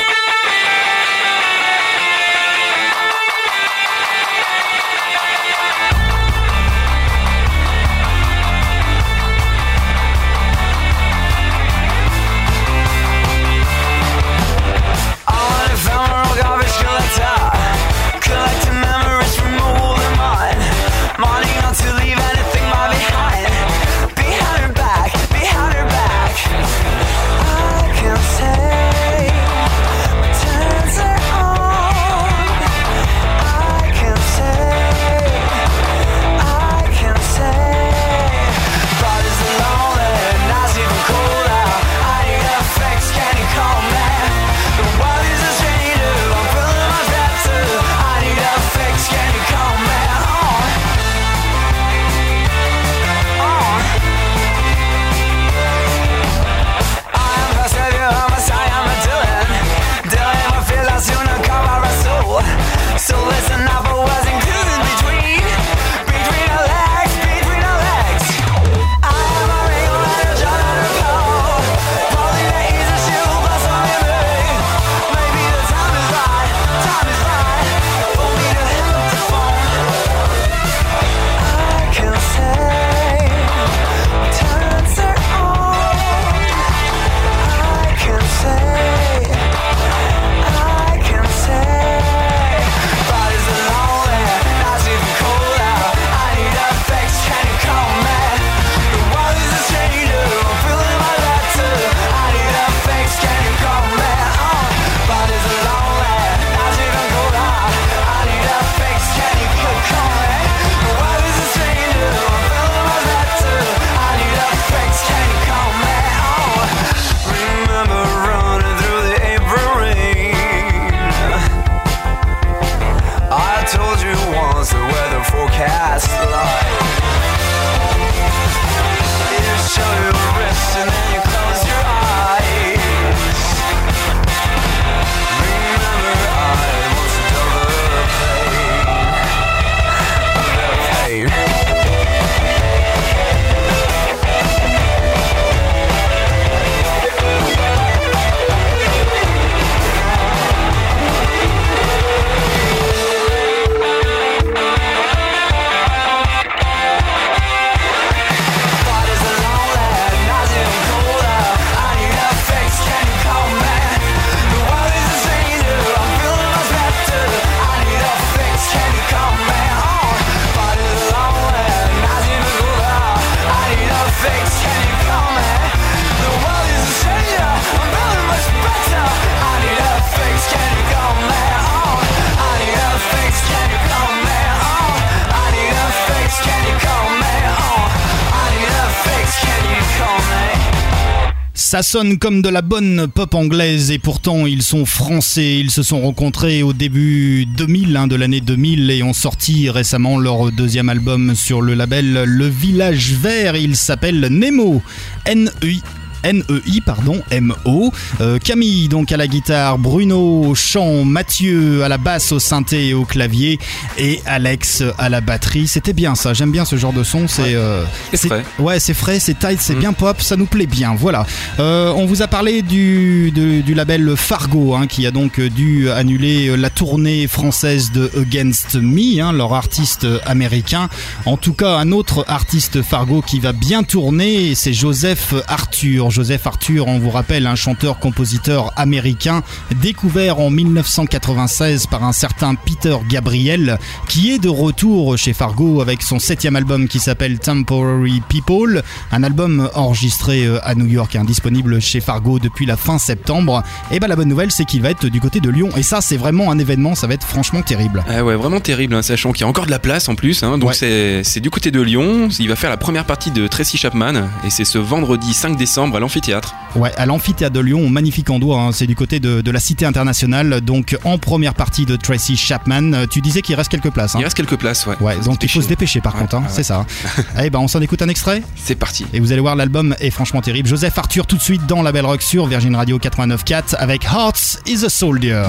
Ça sonne comme de la bonne pop anglaise et pourtant ils sont français. Ils se sont rencontrés au début 2000, hein, de l'année 2000 et ont sorti récemment leur deuxième album sur le label Le Village Vert. Il s'appelle Nemo. N-E-I. N-E-I, pardon, M-O. Euh, Camille, donc à la guitare, Bruno au chant, Mathieu à la basse, au synthé et au clavier, et Alex à la batterie. C'était bien ça, j'aime bien ce genre de son. C'est euh, frais. Ouais, c'est frais, c'est tight, c'est bien pop, ça nous plaît bien. Voilà. Euh, on vous a parlé du, label Fargo, hein, qui a donc dû annuler la tournée française de Against Me, hein, leur artiste américain. En tout cas, un autre artiste Fargo qui va bien tourner, c'est Joseph Arthur. Joseph Arthur, on vous rappelle, un chanteur-compositeur américain découvert en 1996 par un certain Peter Gabriel, qui est de retour chez Fargo avec son septième album qui s'appelle Temporary People, un album enregistré euh, à New York, hein, disponible chez Fargo depuis la fin septembre. Et ben la bonne nouvelle, c'est qu'il va être du côté de Lyon. Et ça, c'est vraiment un événement, ça va être franchement terrible. Ah ouais, vraiment terrible, hein, sachant qu'il y a encore de la place en plus. hein. donc Ouais. c'est du côté de Lyon. Il va faire la première partie de Tracy Chapman et c'est ce vendredi 5 décembre à l'amphithéâtre. Ouais, à l'amphithéâtre de Lyon, magnifique endroit, hein, c'est du côté de, de la Cité internationale. Donc en première partie de Tracy Chapman, Euh, tu disais qu'il reste quelques places. hein. Il reste quelques places, ouais. Ouais, donc il faut se dépêcher par Ouais, contre, hein, ouais, c'est ça. Eh ben on s'en écoute un extrait C'est parti. et vous allez voir l'album est franchement terrible. Joseph Arthur tout de suite dans la Belle Rock sur Virgin Radio 89.4 avec Hearts is a Soldier.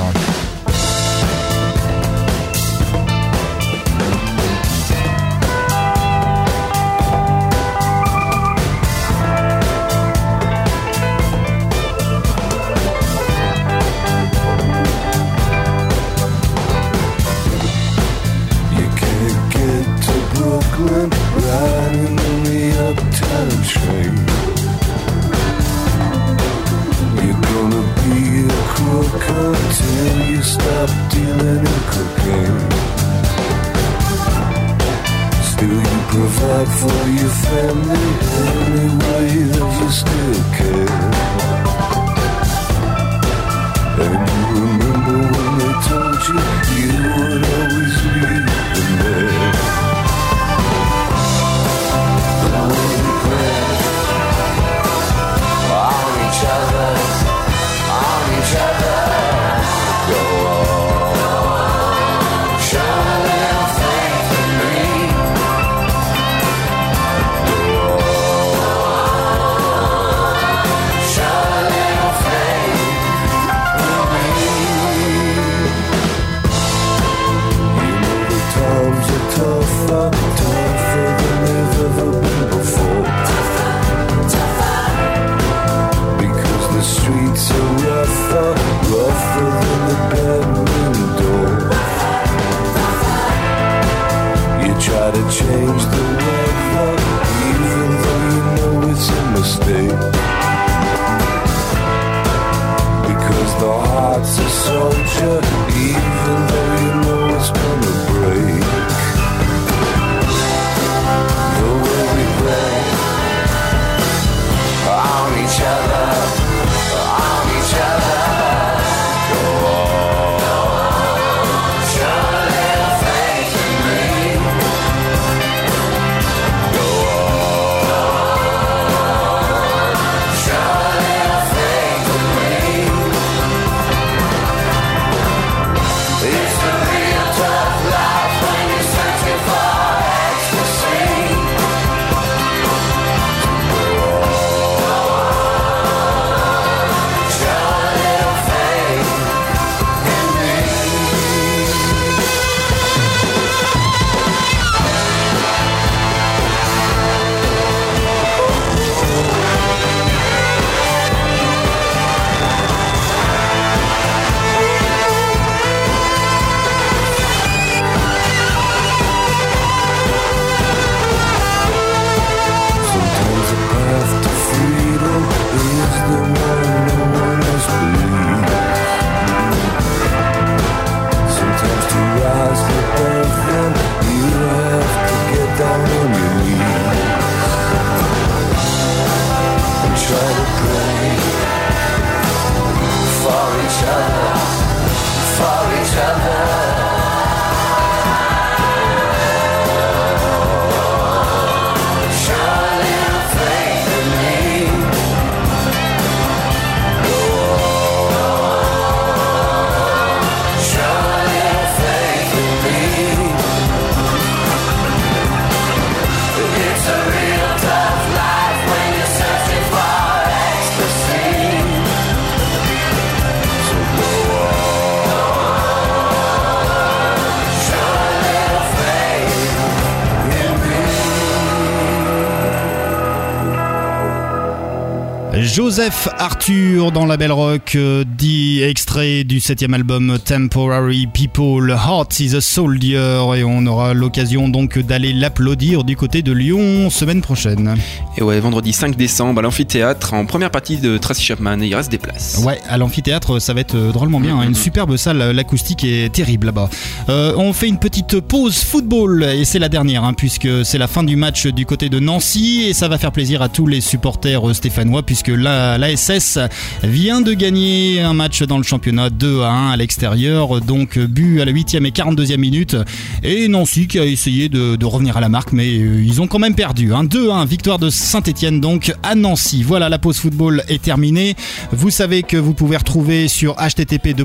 Joseph Arthur dans la Belle Rock, euh, dit extrait du septième album Temporary People, Heart is a Soldier, et on aura l'occasion donc d'aller l'applaudir du côté de Lyon semaine prochaine. Et ouais, vendredi 5 décembre à l'amphithéâtre en première partie de Tracy Chapman, et il reste des places. Ouais, à l'amphithéâtre, ça va être euh, drôlement bien, hein, une superbe salle, euh, l'acoustique est terrible là-bas. Euh, on fait une petite pause football, et c'est la dernière, hein, puisque c'est la fin du match du côté de Nancy, et ça va faire plaisir à tous les supporters stéphanois, puisque la SS vient de gagner un match dans le championnat 2 à 1 à l'extérieur, donc but à la 8e et 42e minute, et Nancy qui a essayé de, revenir à la marque, mais euh, ils ont quand même perdu. Hein, 2-1, victoire de Saint-Etienne donc à Nancy. Voilà, la pause football est terminée. Vous savez que vous pouvez retrouver sur http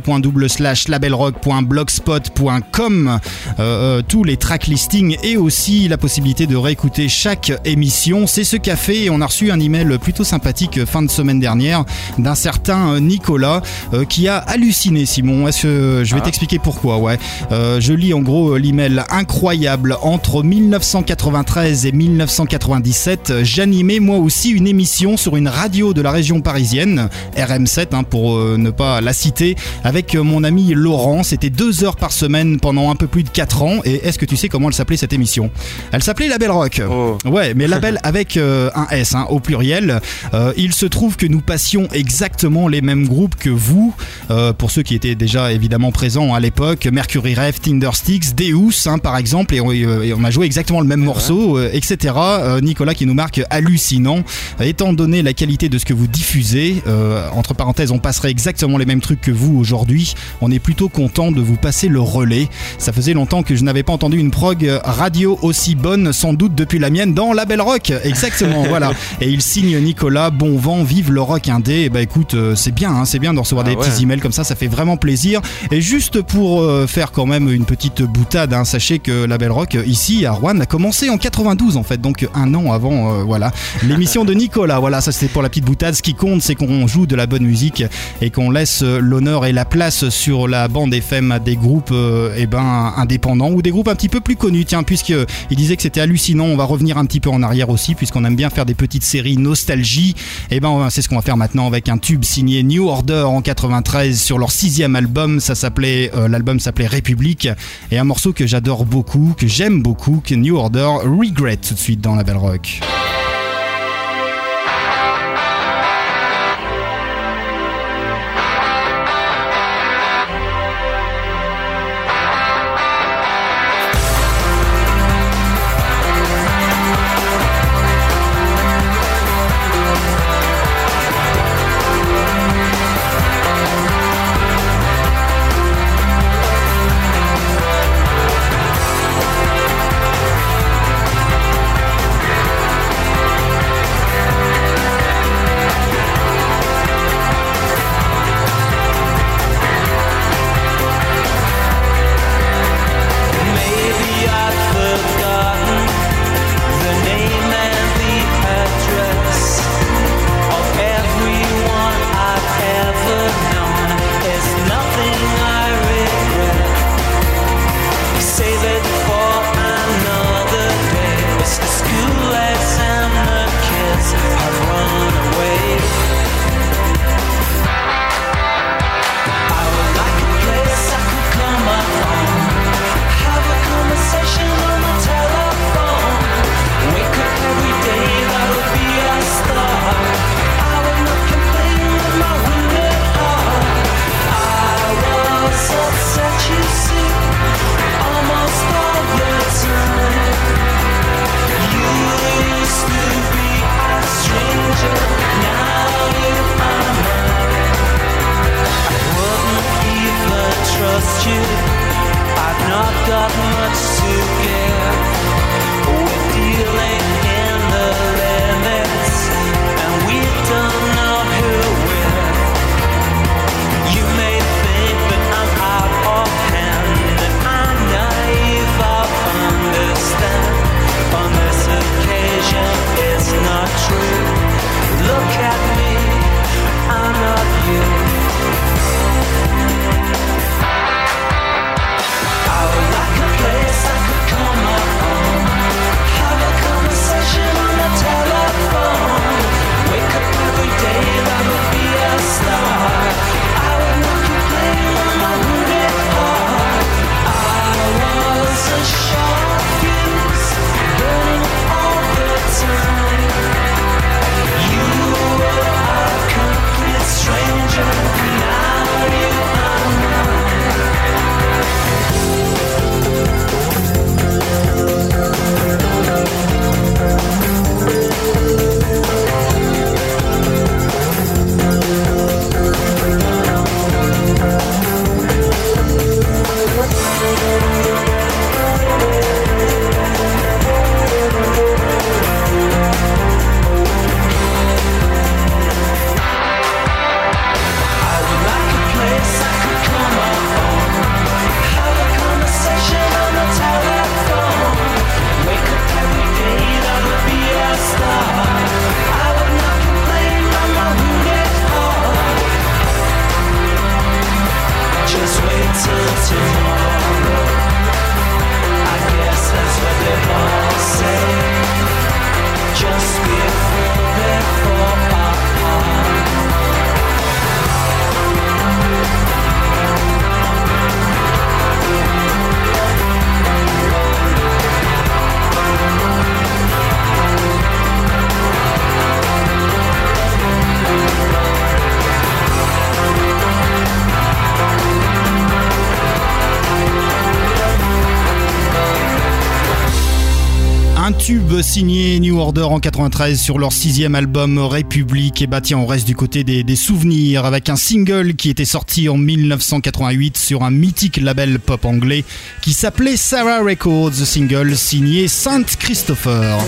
labelrock.blogspot.com euh, euh, tous les track listings et aussi la possibilité de réécouter chaque émission. C'est ce qu'a fait et on a reçu un email plutôt sympathique fin de semaine dernière d'un certain euh, Nicolas euh, qui a halluciné Simon. Est-ce que je vais Ah. t'expliquer pourquoi Ouais. Euh, je lis en gros euh, l'email incroyable entre 1993 et 1997. J'animais moi aussi une émission sur une radio de la région parisienne, RM7 hein, pour euh, ne pas la citer, avec euh, mon ami Laurent. C'était deux heures par semaine pendant un peu plus de 4 ans. Et est-ce que tu sais comment elle s'appelait cette émission? Elle s'appelait La Belle Rock. Oh. Ouais, mais label avec euh, un S hein, au pluriel. Euh, il se trouve que nous passions exactement les mêmes groupes que vous, euh, pour ceux qui étaient déjà évidemment présents à l'époque. Mercury Rev, Tindersticks, Deus hein, par exemple, et on, euh, et on a joué exactement le même morceau, euh, etc. Euh, Nicolas qui nous marque hallucinant. Étant donné la qualité de ce que vous diffusez, entre parenthèses, on passerait exactement les mêmes trucs que vous aujourd'hui. On est plutôt content de vous passer le relais. Ça faisait longtemps que je n'avais pas entendu une prog radio aussi bonne, sans doute depuis la mienne, dans la Belle Rock. Exactement, voilà. Et il signe Nicolas, bon vent, vive le rock indé. Et bah écoute, euh, c'est bien, hein, c'est bien de recevoir Ah des ouais. petits emails comme ça, ça fait vraiment plaisir. Et juste pour euh, faire quand même une petite boutade, hein, sachez que la Belle Rock, euh, ici à Rouen, a commencé en 92 en fait, donc un an avant, euh, voilà, l'émission de Nicolas. Voilà, ça c'était pour la petite boutade. Ce qui compte, c'est qu'on joue de la bonne musique et qu'on laisse l'honneur et la place sur la bande FM à des groupes euh, eh ben, indépendants ou des groupes un petit peu plus connus. Tiens, puisqu'il disait que c'était hallucinant, on va revenir un petit peu en arrière aussi, puisqu'on aime bien faire des petites séries nostalgie. Et ben, c'est ce qu'on va faire maintenant avec un tube signé New Order en 93 sur leur sixième album. Euh, l'album s'appelait République. Et un morceau que j'adore beaucoup, que j'aime beaucoup, que New Order Regret tout de suite dans la Belle Rock. Signé New Order en 93 sur leur sixième album République. Et bah tiens, on reste du côté des, souvenirs avec un single qui était sorti en 1988 sur un mythique label pop anglais qui s'appelait Sarah Records, single signé Saint Christopher.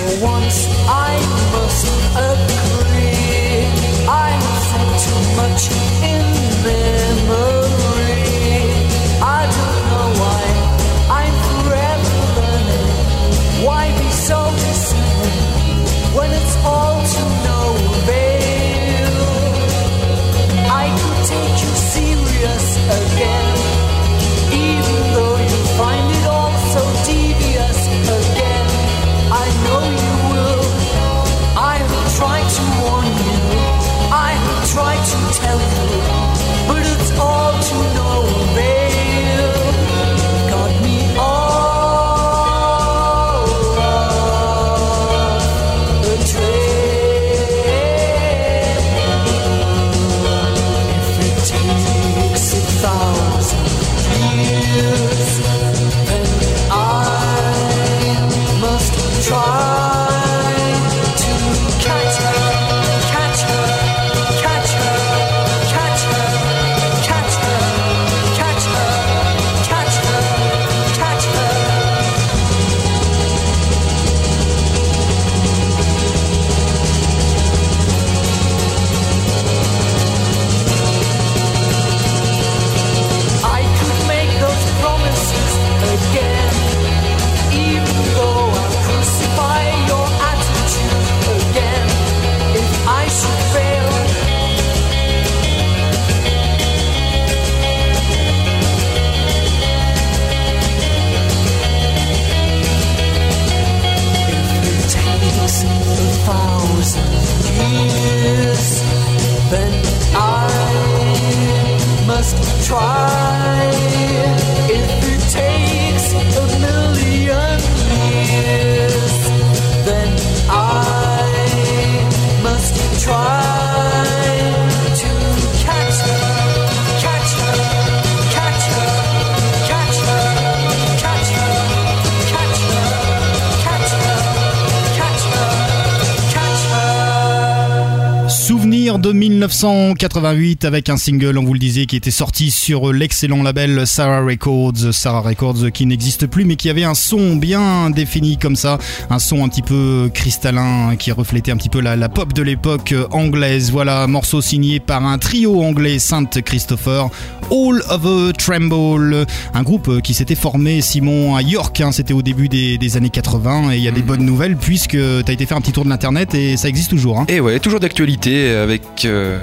1988 avec un single, on vous le disait, qui était sorti sur l'excellent label Sarah Records. Sarah Records qui n'existe plus mais qui avait un son bien défini comme ça. Un son un petit peu cristallin qui reflétait un petit peu la, pop de l'époque anglaise. Voilà, morceau signé par un trio anglais Saint Christopher. All of a Tremble, un groupe euh, qui s'était formé, Simon, à York. hein. C'était au début des, des années 80 et il y a des bonnes nouvelles puisque tu as été faire un petit tour de l'internet et ça existe toujours. hein. Et ouais, toujours d'actualité avec euh,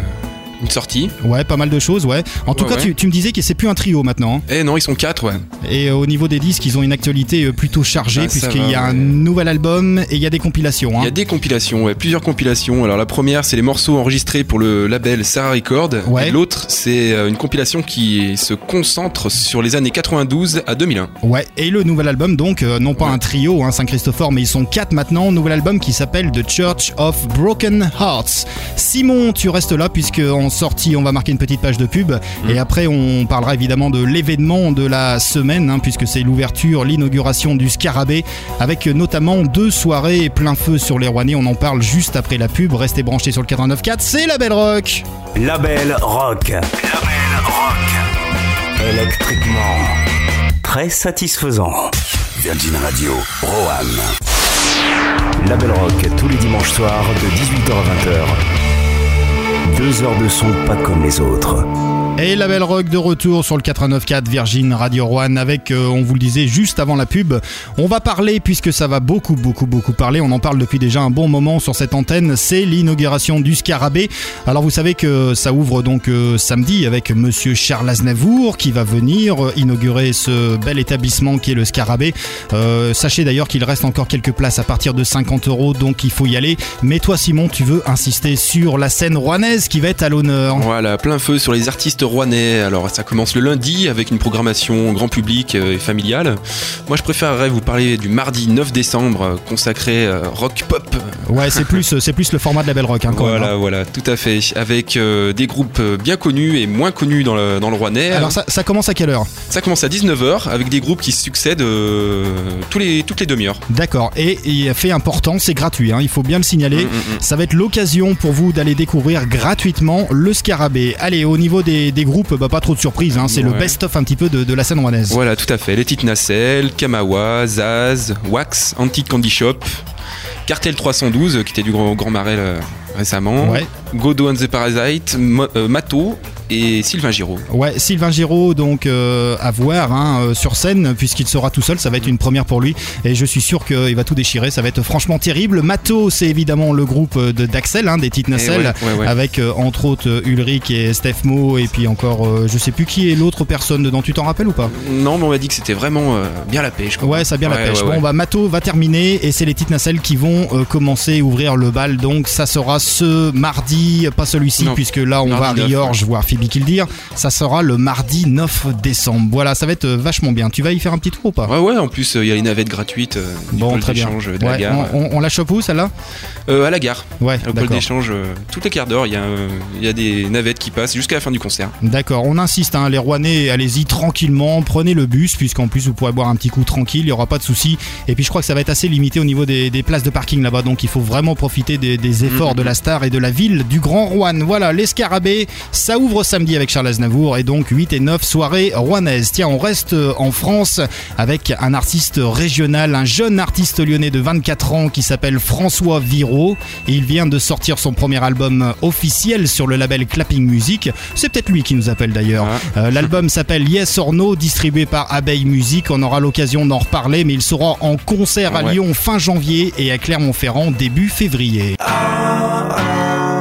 une sortie. Ouais, pas mal de choses, ouais. En tout Ouais, cas, ouais. Tu, tu me disais que c'est plus un trio maintenant. hein. Et non, ils sont quatre, ouais. Et au niveau des disques, ils ont une actualité euh, plutôt chargée Ah, puisqu'il y a un nouvel album et il y a des compilations. Il hein. y a des compilations, ouais, plusieurs compilations. Alors la première, c'est les morceaux enregistrés pour le label Sarah Record. Ouais. Et l'autre, c'est euh, une compilation qui se concentre sur les années 92 à 2001. Ouais, et le nouvel album, donc, euh, non pas un trio, hein, Saint-Christopher, mais ils sont quatre maintenant. Nouvel album qui s'appelle The Church of Broken Hearts. Simon, tu restes là, puisque en sortie, on va marquer une petite page de pub. Et après, on parlera évidemment de l'événement de la semaine, hein, puisque c'est l'ouverture, l'inauguration du Scarabée, avec notamment deux soirées plein feu sur les Rouennais. On en parle juste après la pub. Restez branchés sur le 89.4, c'est la Belle Rock. Label Rock. Label Rock. Électriquement. Très satisfaisant. Virgin Radio, Rohan. Label Rock tous les dimanches soirs de 18h à 20h. Deux heures de son pas comme les autres. Et la belle rock de retour sur le 89.4 Virgin Radio One avec, euh, on vous le disait juste avant la pub, on va parler puisque ça va beaucoup beaucoup beaucoup parler, on en parle depuis déjà un bon moment sur cette antenne, c'est l'inauguration du Scarabée. Alors vous savez que ça ouvre donc euh, samedi avec monsieur Charles Aznavour qui va venir euh, inaugurer ce bel établissement qui est le Scarabée. Sachez d'ailleurs qu'il reste encore quelques places à partir de 50 euros donc il faut y aller. Mais toi Simon tu veux insister sur la scène rouennaise qui va être à l'honneur. Voilà, plein feu sur les artistes Rouennais. Alors ça commence le lundi avec une programmation grand public euh, et familiale. Moi je préférerais vous parler du mardi 9 décembre euh, consacré euh, rock pop. Ouais, c'est plus, c'est plus le format de la Belle Rock, hein, quand voilà, même. hein. voilà, tout à fait. Avec euh, des groupes bien connus et moins connus dans le, dans le Rouennais. Alors ça, ça commence à quelle heure? Ça commence à 19h avec des groupes qui succèdent euh, tous les, toutes les demi-heures. D'accord. Et, et fait important, c'est gratuit. hein, il faut bien le signaler. Mm, mm, mm. Ça va être l'occasion pour vous d'aller découvrir gratuitement le Scarabée. Allez, au niveau des, des groupes, bah, pas trop de surprises. hein, c'est le best-of un petit peu de, de la scène rouennaise. Voilà, tout à fait. Les Petites Nacelles, Kamawa, Zaz, Wax, Antique Candy Shop, Cartel 312, euh, qui était du Grand, grand Marais là, récemment, Ouais. Godot and the Parasite, Mo- euh, Mato et Sylvain Giraud. Ouais, Sylvain Giraud, donc euh, à voir hein, euh, sur scène, puisqu'il sera tout seul, ça va être une première pour lui, et je suis sûr qu'il va tout déchirer, ça va être franchement terrible. Mato, c'est évidemment le groupe de d'Axel, hein, des nacelles, ouais, ouais, ouais. avec euh, entre autres Ulrich et Steph Mo, et puis encore, je sais plus qui est l'autre personne dedans, tu t'en rappelles ou pas? Non, mais on m'a dit que c'était vraiment bien la pêche. quoi. Ouais, ça a bien la pêche. Bon, bah Mato va terminer et c'est les petites nacelles qui vont commencer à ouvrir le bal. Donc ça sera ce mardi, pas celui-ci, puisque là on mardi va à 9, Riorge voir Phoebe Kildir. Ça sera le mardi 9 décembre. Voilà, ça va être euh, vachement bien. Tu vas y faire un petit tour ou pas? Ouais, ouais, en plus, euh, il y a les navettes gratuites euh, Bon, très bien. de la gare. on, on- on la chope où celle-là? Euh, à la gare. Ouais, Le pôle d'échange, toutes les quarts d'heure, il y, a, y a des navettes qui passent jusqu'à la fin du concert. D'accord, on insiste, hein, les Rouennais, allez-y tranquillement, prenez le bus, puisqu'en plus vous pourrez boire un petit coup tranquille, il n'y aura pas de souci. Et puis je crois que ça va être assez limité au niveau des, des places de parking là-bas, donc il faut vraiment profiter des, des efforts de la star et de la ville du Grand Rouen. Voilà, les Scarabées, ça ouvre samedi avec Charles Aznavour, et donc 8 et 9 soirées rouennaises. Tiens, on reste euh, en France avec un artiste régional, un jeune artiste lyonnais de 24 ans qui s'appelle François Viro, et il vient de sortir son premier album officiel sur le label Clapping Music. C'est peut-être lui qui nous appelle d'ailleurs. Ah. Euh, L'album s'appelle Yes or No, distribué par Abeille Music. On aura l'occasion d'en reparler, mais il sera en concert à Ouais. Lyon fin janvier et à Clermont-Ferrand début février. Oh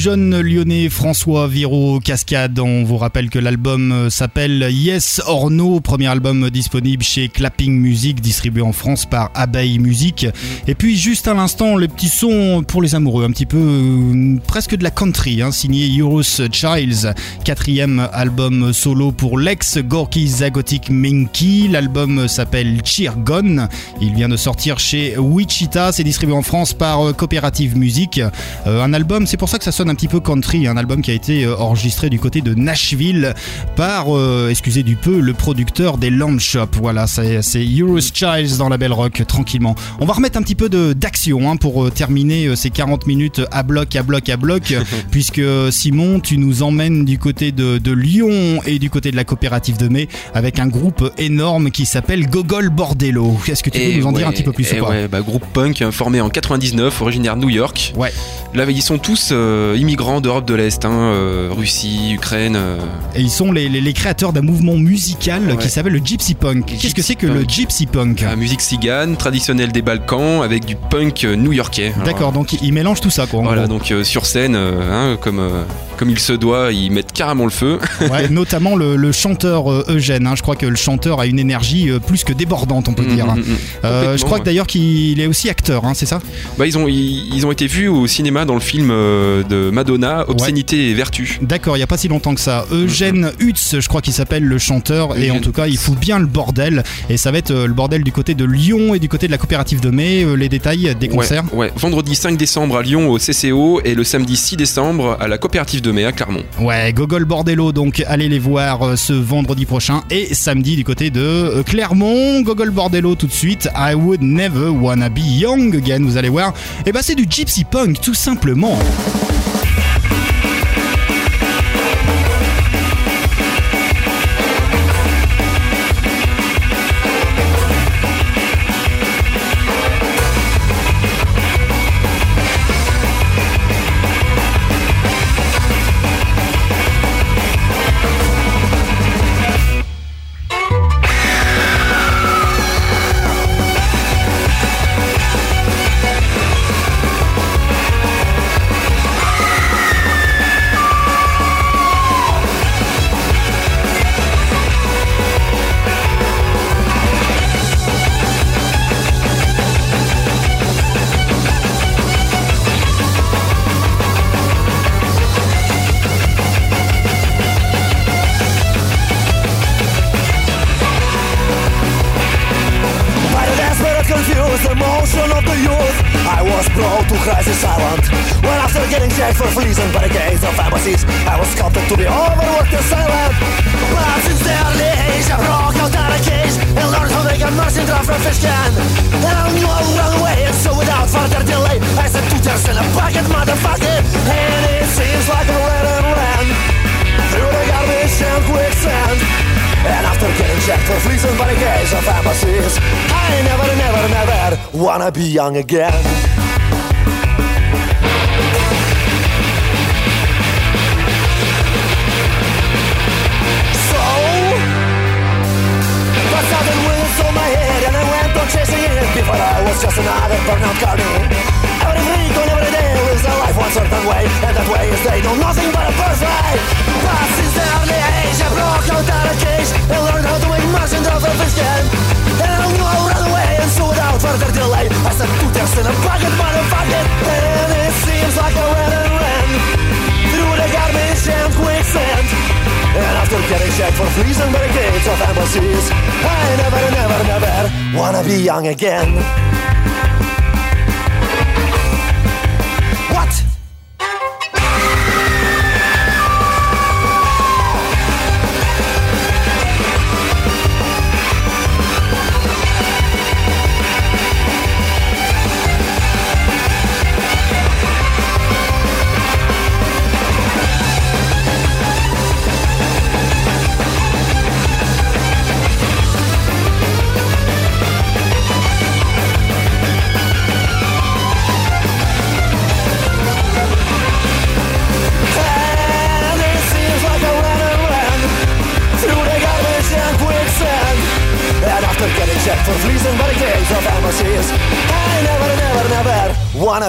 jeune lyonnais François Viro Cascade. On vous rappelle que l'album euh, s'appelle Yes or No, premier album disponible chez Clapping Music, distribué en France par Abeille Music. Et puis juste à l'instant, le petit son pour les amoureux, un petit peu euh, presque de la country, hein, signé Eurus Childs, quatrième album solo pour l'ex Gorky Zagotic Minky. L'album s'appelle Cheer Gone. Il vient de sortir chez Wichita. C'est distribué en France par euh, Coopérative Music. Un album, c'est pour ça que ça sonne un petit peu country. Un album qui a été euh, enregistré du côté de Nashville par, euh, excusez du peu, le producteur des Lamb Shop. Voilà, c'est Eurus Childs dans la Belle Rock, tranquillement. On va remettre un petit peu d'action hein, pour euh, terminer ces 40 minutes à bloc, à bloc, à bloc, puisque Simon, tu nous emmènes du côté de, de Lyon et du côté de la coopérative de mai avec un groupe énorme qui s'appelle Gogol Bordello. Est-ce que tu peux Et nous en dire un petit peu plus ou pas? ouais, bah, Groupe punk euh, formé en 99, originaire de New York. Ouais. Là, ils sont tous euh, immigrants d'Europe de l'Est, hein, euh, Russie, Ukraine. euh, Et ils sont les, les- les créateurs d'un mouvement musical Ouais. qui s'appelle le Gypsy Punk. Qu'est-ce que c'est que le Gypsy Punk? La musique cigane, traditionnelle des Balkans, avec du punk euh, new-yorkais. D'accord, donc ils mélangent tout ça quoi. Voilà, gros. donc sur scène, hein, comme, comme il se doit, ils mettent carrément le feu. Ouais, notamment le, le chanteur euh, Eugène. hein. Je crois que le chanteur a une énergie euh, plus que débordante, on peut Mm, dire. mm, mm, Euh, je crois que d'ailleurs qu'il est aussi acteur, hein, c'est ça? Bah, ils, ont, ils, ils ont été vus au cinéma dans le film de Madonna, Obscénité et Vertu. D'accord, il y a pas si longtemps que ça. Eugène Hutz, je crois qu'il s'appelle le chanteur, et en tout cas, il fout bien le bordel. Et ça va être euh, le bordel du côté de Lyon et du côté de la coopérative de mai. Euh, les détails des concerts. Ouais, ouais. vendredi 5 décembre à Lyon au CCO et le samedi 6 décembre à la coopérative de mai à Clermont. Ouais, Gogol Bordello, donc allez les voir euh, ce vendredi prochain et samedi du côté de Clermont. Gogol Bordello tout de suite. I would never wanna be young again, vous allez voir. Et bah c'est du gypsy punk tout simplement. Make a from fish can And I knew I would run away so without further delay I said two tears in a bucket motherfucker. And it seems like a red and ran Through the garbage and quicksand. And after getting checked for fleas and barricades of embassies I never, never, never wanna be young again Before I was just another burnout carny Every freak on every day lives their life one certain way And that way is they know nothing but a birthright But since the early age I broke out of a cage And learned how to make merchant of a fish can And I knew I would run away And so without further delay. I said two tears in a bucket motherfucker? And it seems like I ran and ran the garbage and quicksand. And after getting checked for freezing barricades of embassies I never, never, never wanna be young again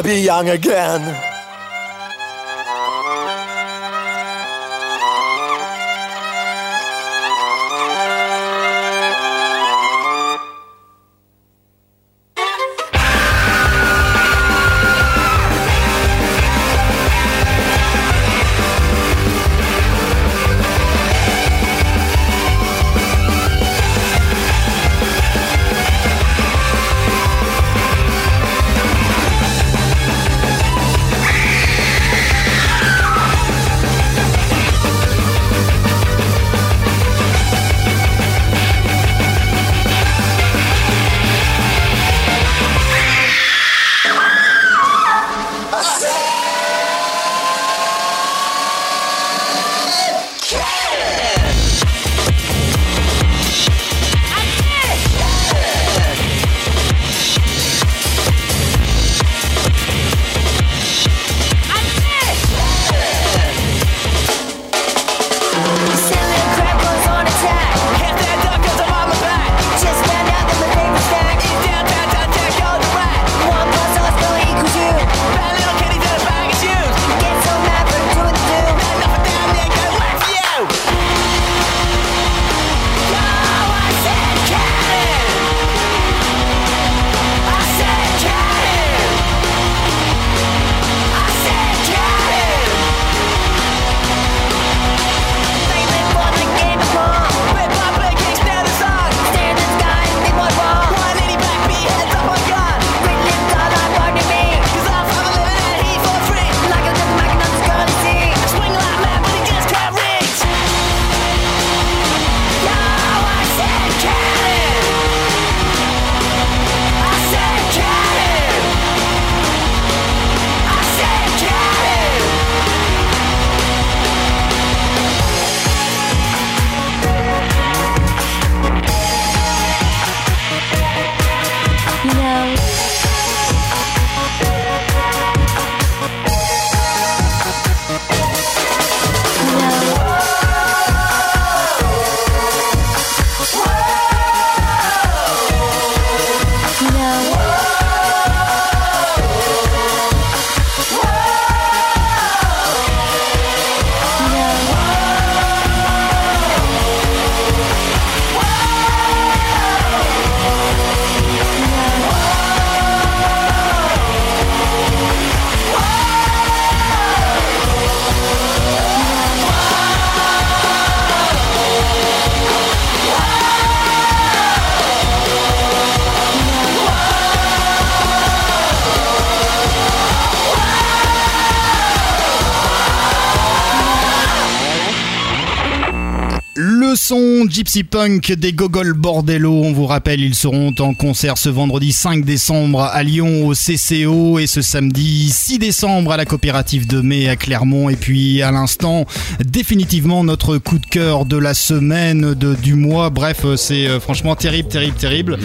be young again Gypsy Punk des Gogol Bordello. On vous rappelle, ils seront en concert ce vendredi 5 décembre à Lyon au CCO et ce samedi 6 décembre à la coopérative de Mai à Clermont. Et puis à l'instant, définitivement notre coup de cœur de la semaine, de, du mois. Bref, c'est euh, franchement terrible, terrible, terrible.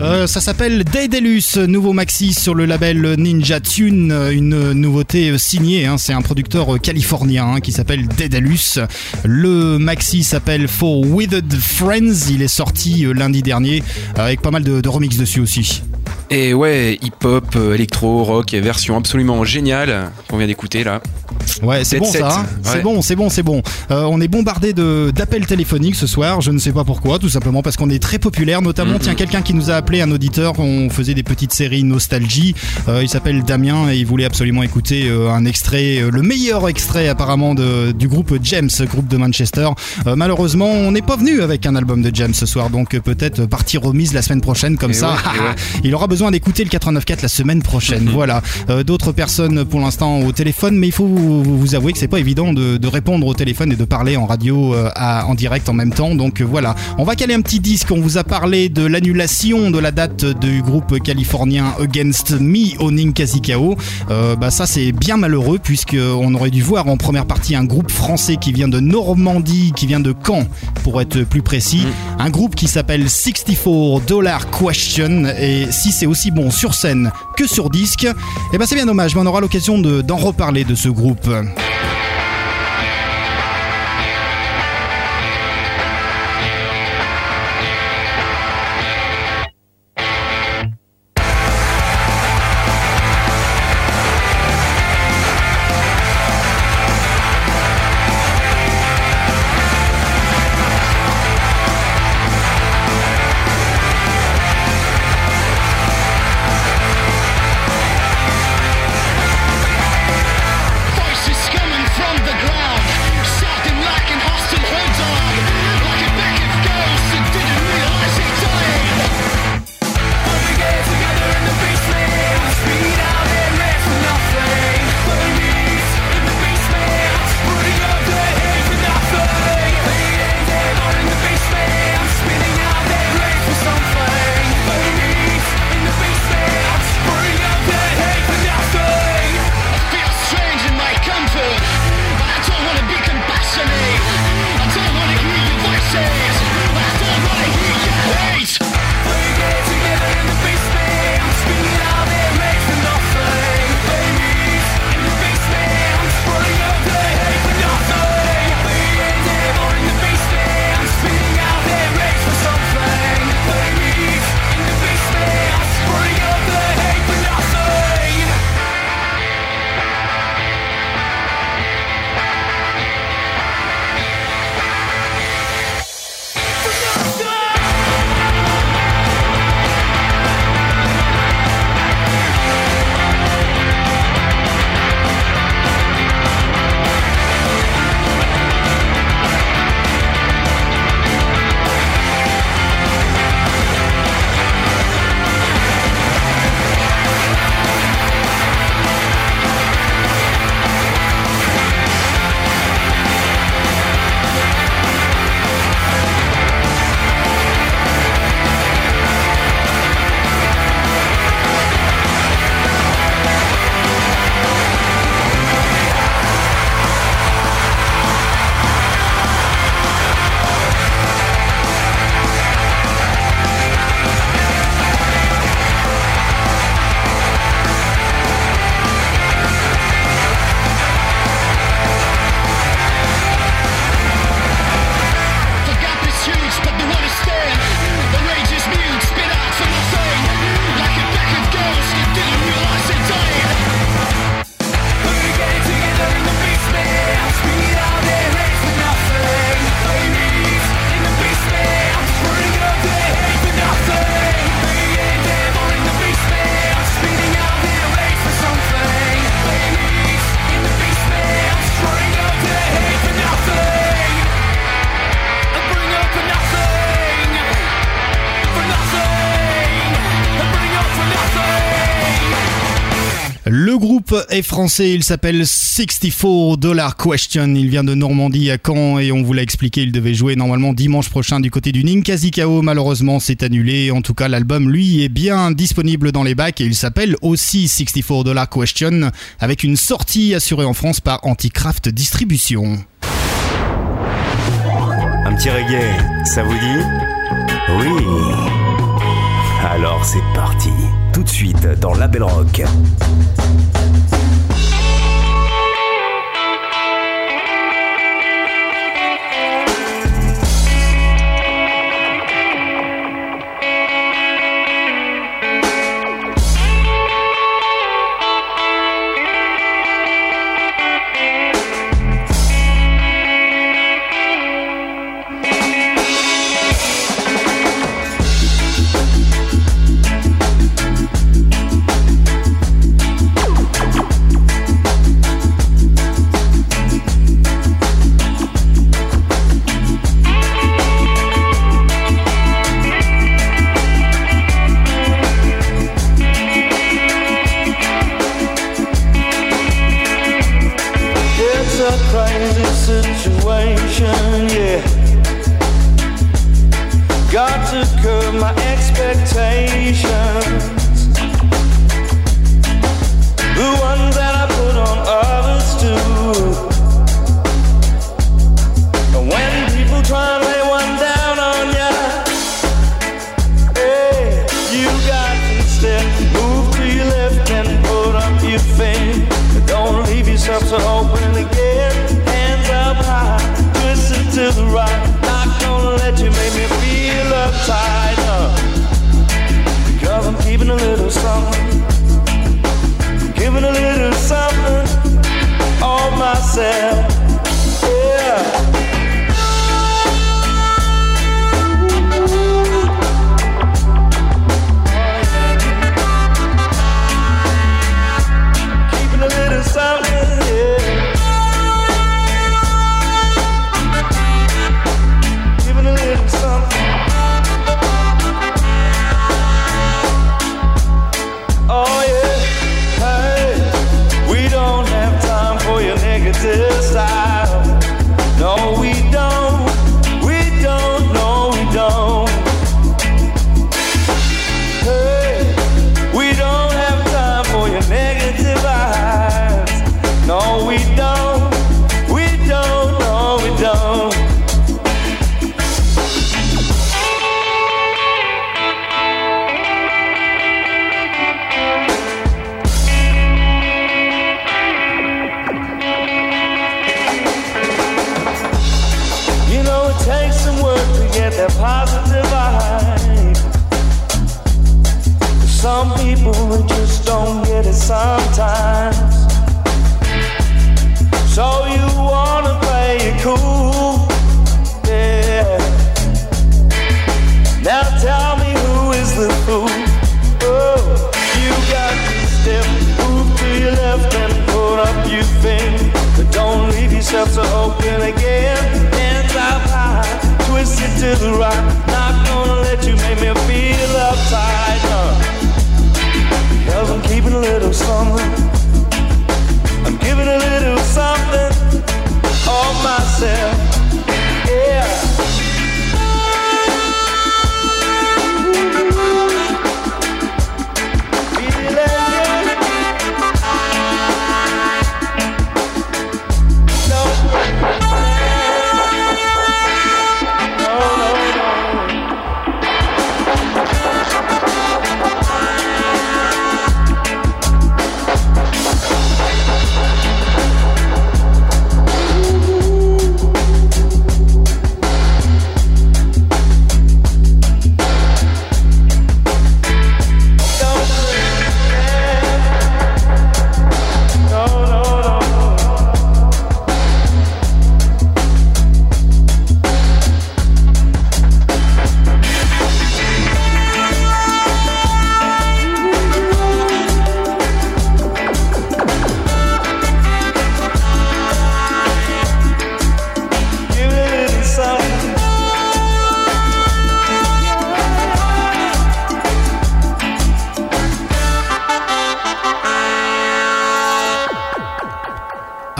Euh, ça s'appelle Daedalus, nouveau maxi sur le label Ninja Tune, une nouveauté euh, signée. hein. c'est un producteur californien hein, qui s'appelle Daedalus. Le maxi s'appelle For Withered Friends. Il est sorti euh, lundi dernier avec pas mal de, remix dessus aussi. Et ouais, hip-hop, euh, électro, rock, version absolument géniale qu'on vient d'écouter là. Ouais, c'est bon Set. ça. hein. c'est bon, c'est bon, c'est bon. Euh, on est bombardé de d'appels téléphoniques ce soir. Je ne sais pas pourquoi, tout simplement parce qu'on est très populaire. Notamment, Mhm. tiens, quelqu'un qui nous a appelé, un auditeur. On faisait des petites séries nostalgie. Euh, il s'appelle Damien et il voulait absolument écouter euh, un extrait, le meilleur extrait apparemment de, du groupe James, groupe de Manchester. Malheureusement, on n'est pas venu avec un album de James ce soir, donc peut-être partie remise la semaine prochaine comme Et ça. ouais, ouais. Il aura besoin d'écouter le 89.4 la semaine prochaine. voilà. Euh, D'autres personnes pour l'instant au téléphone, mais il faut vous, vous avouer que c'est pas évident de, de répondre au téléphone et de parler en radio euh, à- en direct en même temps. Donc euh, voilà. On va caler un petit disque. On vous a parlé de l'annulation de la date du groupe californien Against Me Owning Kazikao. Euh, bah ça c'est bien malheureux puisque on aurait dû voir en première partie un groupe français qui vient de Normandie, qui vient de Caen pour être plus précis. Un groupe qui s'appelle 64 Dollar Question. Et si c'est aussi bon sur scène que sur disque, eh ben c'est bien dommage, mais on aura l'occasion de- d'en reparler de ce groupe. groupe. est français, il s'appelle 64 Dollar Question. Il vient de Normandie à Caen et on vous l'a expliqué, il devait jouer normalement dimanche prochain du côté du Ninkazikao. Malheureusement, c'est annulé. En tout cas, l'album, lui, est bien disponible dans les bacs et il s'appelle aussi 64 Dollar Question avec une sortie assurée en France par Anticraft Distribution. Un petit reggae, ça vous dit? Oui Alors c'est parti, tout de suite dans la Belle Rock.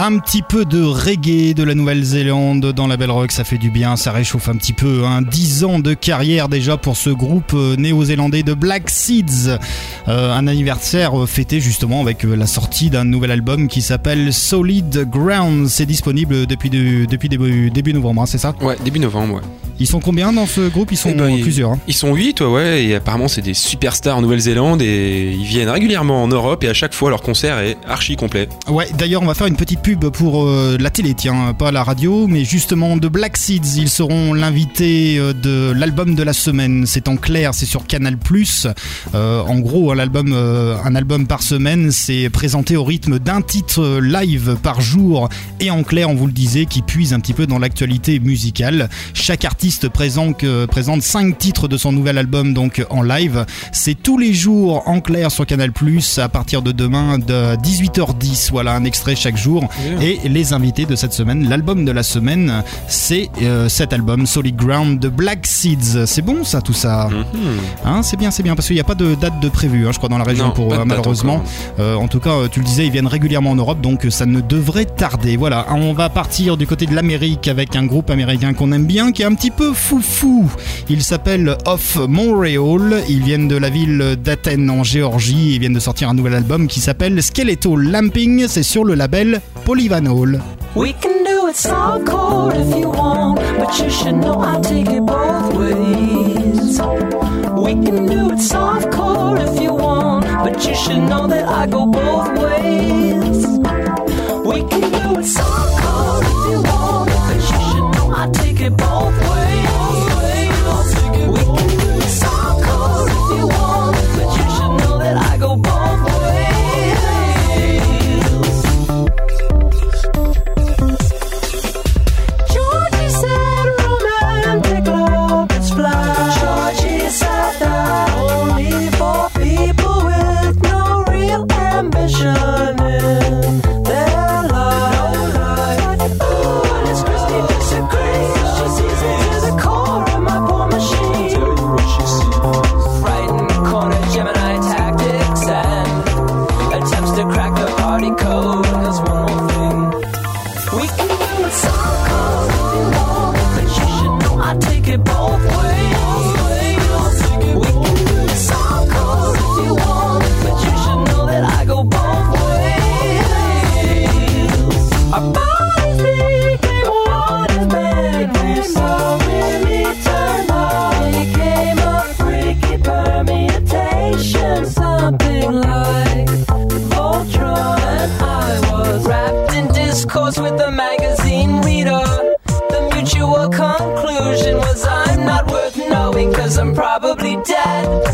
Un petit peu de reggae de la Nouvelle-Zélande dans la Belle Rock, ça fait du bien, ça réchauffe un petit peu. Hein. 10 ans de carrière déjà pour ce groupe euh, néo-zélandais de Black Seeds. Euh, un anniversaire euh, fêté justement avec la sortie d'un nouvel album qui s'appelle Solid Ground. C'est disponible depuis, de- depuis début, début novembre, hein, c'est ça? Ouais, début novembre, ouais. Ils sont combien dans ce groupe? Ils sont Eh ben, plusieurs. hein. Ils sont 8, ouais, ouais, et apparemment c'est des superstars en Nouvelle-Zélande et ils viennent régulièrement en Europe et à chaque fois leur concert est archi complet. Ouais, d'ailleurs, on va faire une petite pub pour euh, la télé, tiens, pas la radio, mais justement de Black Seeds. Ils seront l'invité euh, de l'album de la semaine. C'est en clair, c'est sur Canal Euh, en gros, l'album, euh, un album par semaine, c'est présenté au rythme d'un titre live par jour et en clair, on vous le disait, qui puise un petit peu dans l'actualité musicale. Chaque artiste présente, présente 5 titres de son nouvel album donc en live. C'est tous les jours en clair sur Canal à partir de demain de 18h10. Voilà un extrait chaque jour. Et les invités de cette semaine, l'album de la semaine, c'est euh, cet album Solid Ground de Black Seeds. C'est bon ça, tout ça Hein, C'est bien, c'est bien parce qu'il n'y a pas de date de prévue, hein, je crois, dans la région Non, pour euh, malheureusement. Euh, en tout cas, tu le disais, ils viennent régulièrement en Europe, donc ça ne devrait tarder. Voilà, on va partir du côté de l'Amérique avec un groupe américain qu'on aime bien, qui est un petit peu foufou. Il s'appelle Off Montreal. Ils viennent de la ville d'Athènes en Géorgie. Ils viennent de sortir un nouvel album qui s'appelle Skeletal Lamping. C'est sur le label Polyvanol. We can do it so cold if you want, but you should know I take it both ways. We can do it soft cold if you want, but you should know that I go both ways. We can do it soft cold if you want, but you should know I take it both probably dead.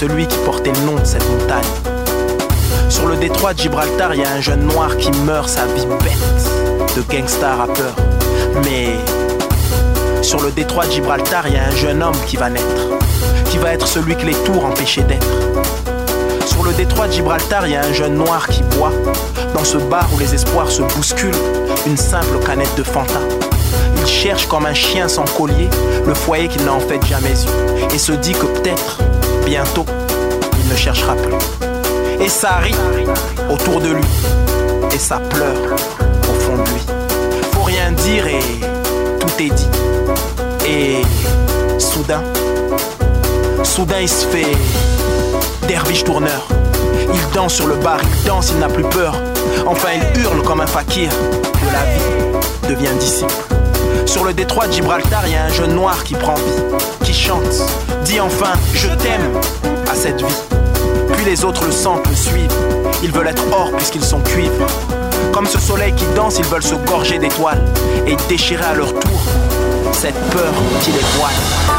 Celui qui portait le nom de cette montagne. Sur le détroit de Gibraltar, il y a un jeune noir qui meurt sa vie bête de gangsta rappeur. Mais sur le détroit de Gibraltar, il y a un jeune homme qui va naître, qui va être celui que les tours empêchaient d'être. Sur le détroit de Gibraltar, il y a un jeune noir qui boit. Dans ce bar où les espoirs se bousculent, une simple canette de Fanta. Il cherche comme un chien sans collier le foyer qu'il n'a en fait jamais eu. Et se dit que peut-être, bientôt, il ne cherchera plus. Et ça rit autour de lui. Et ça pleure au fond de lui. Faut rien dire et tout est dit. Et soudain, soudain il se fait derviche tourneur. Il danse sur le bar, il danse, il n'a plus peur. Enfin, il hurle comme un fakir de la vie devient disciple. Sur le détroit de Gibraltar, il y a un jeune noir qui prend vie, qui chante, dit enfin je t'aime à cette vie. Puis les autres le sentent, le suivent. Ils veulent être or puisqu'ils sont cuivre. Comme ce soleil qui danse, ils veulent se gorger d'étoiles et déchirer à leur tour cette peur qui les voile.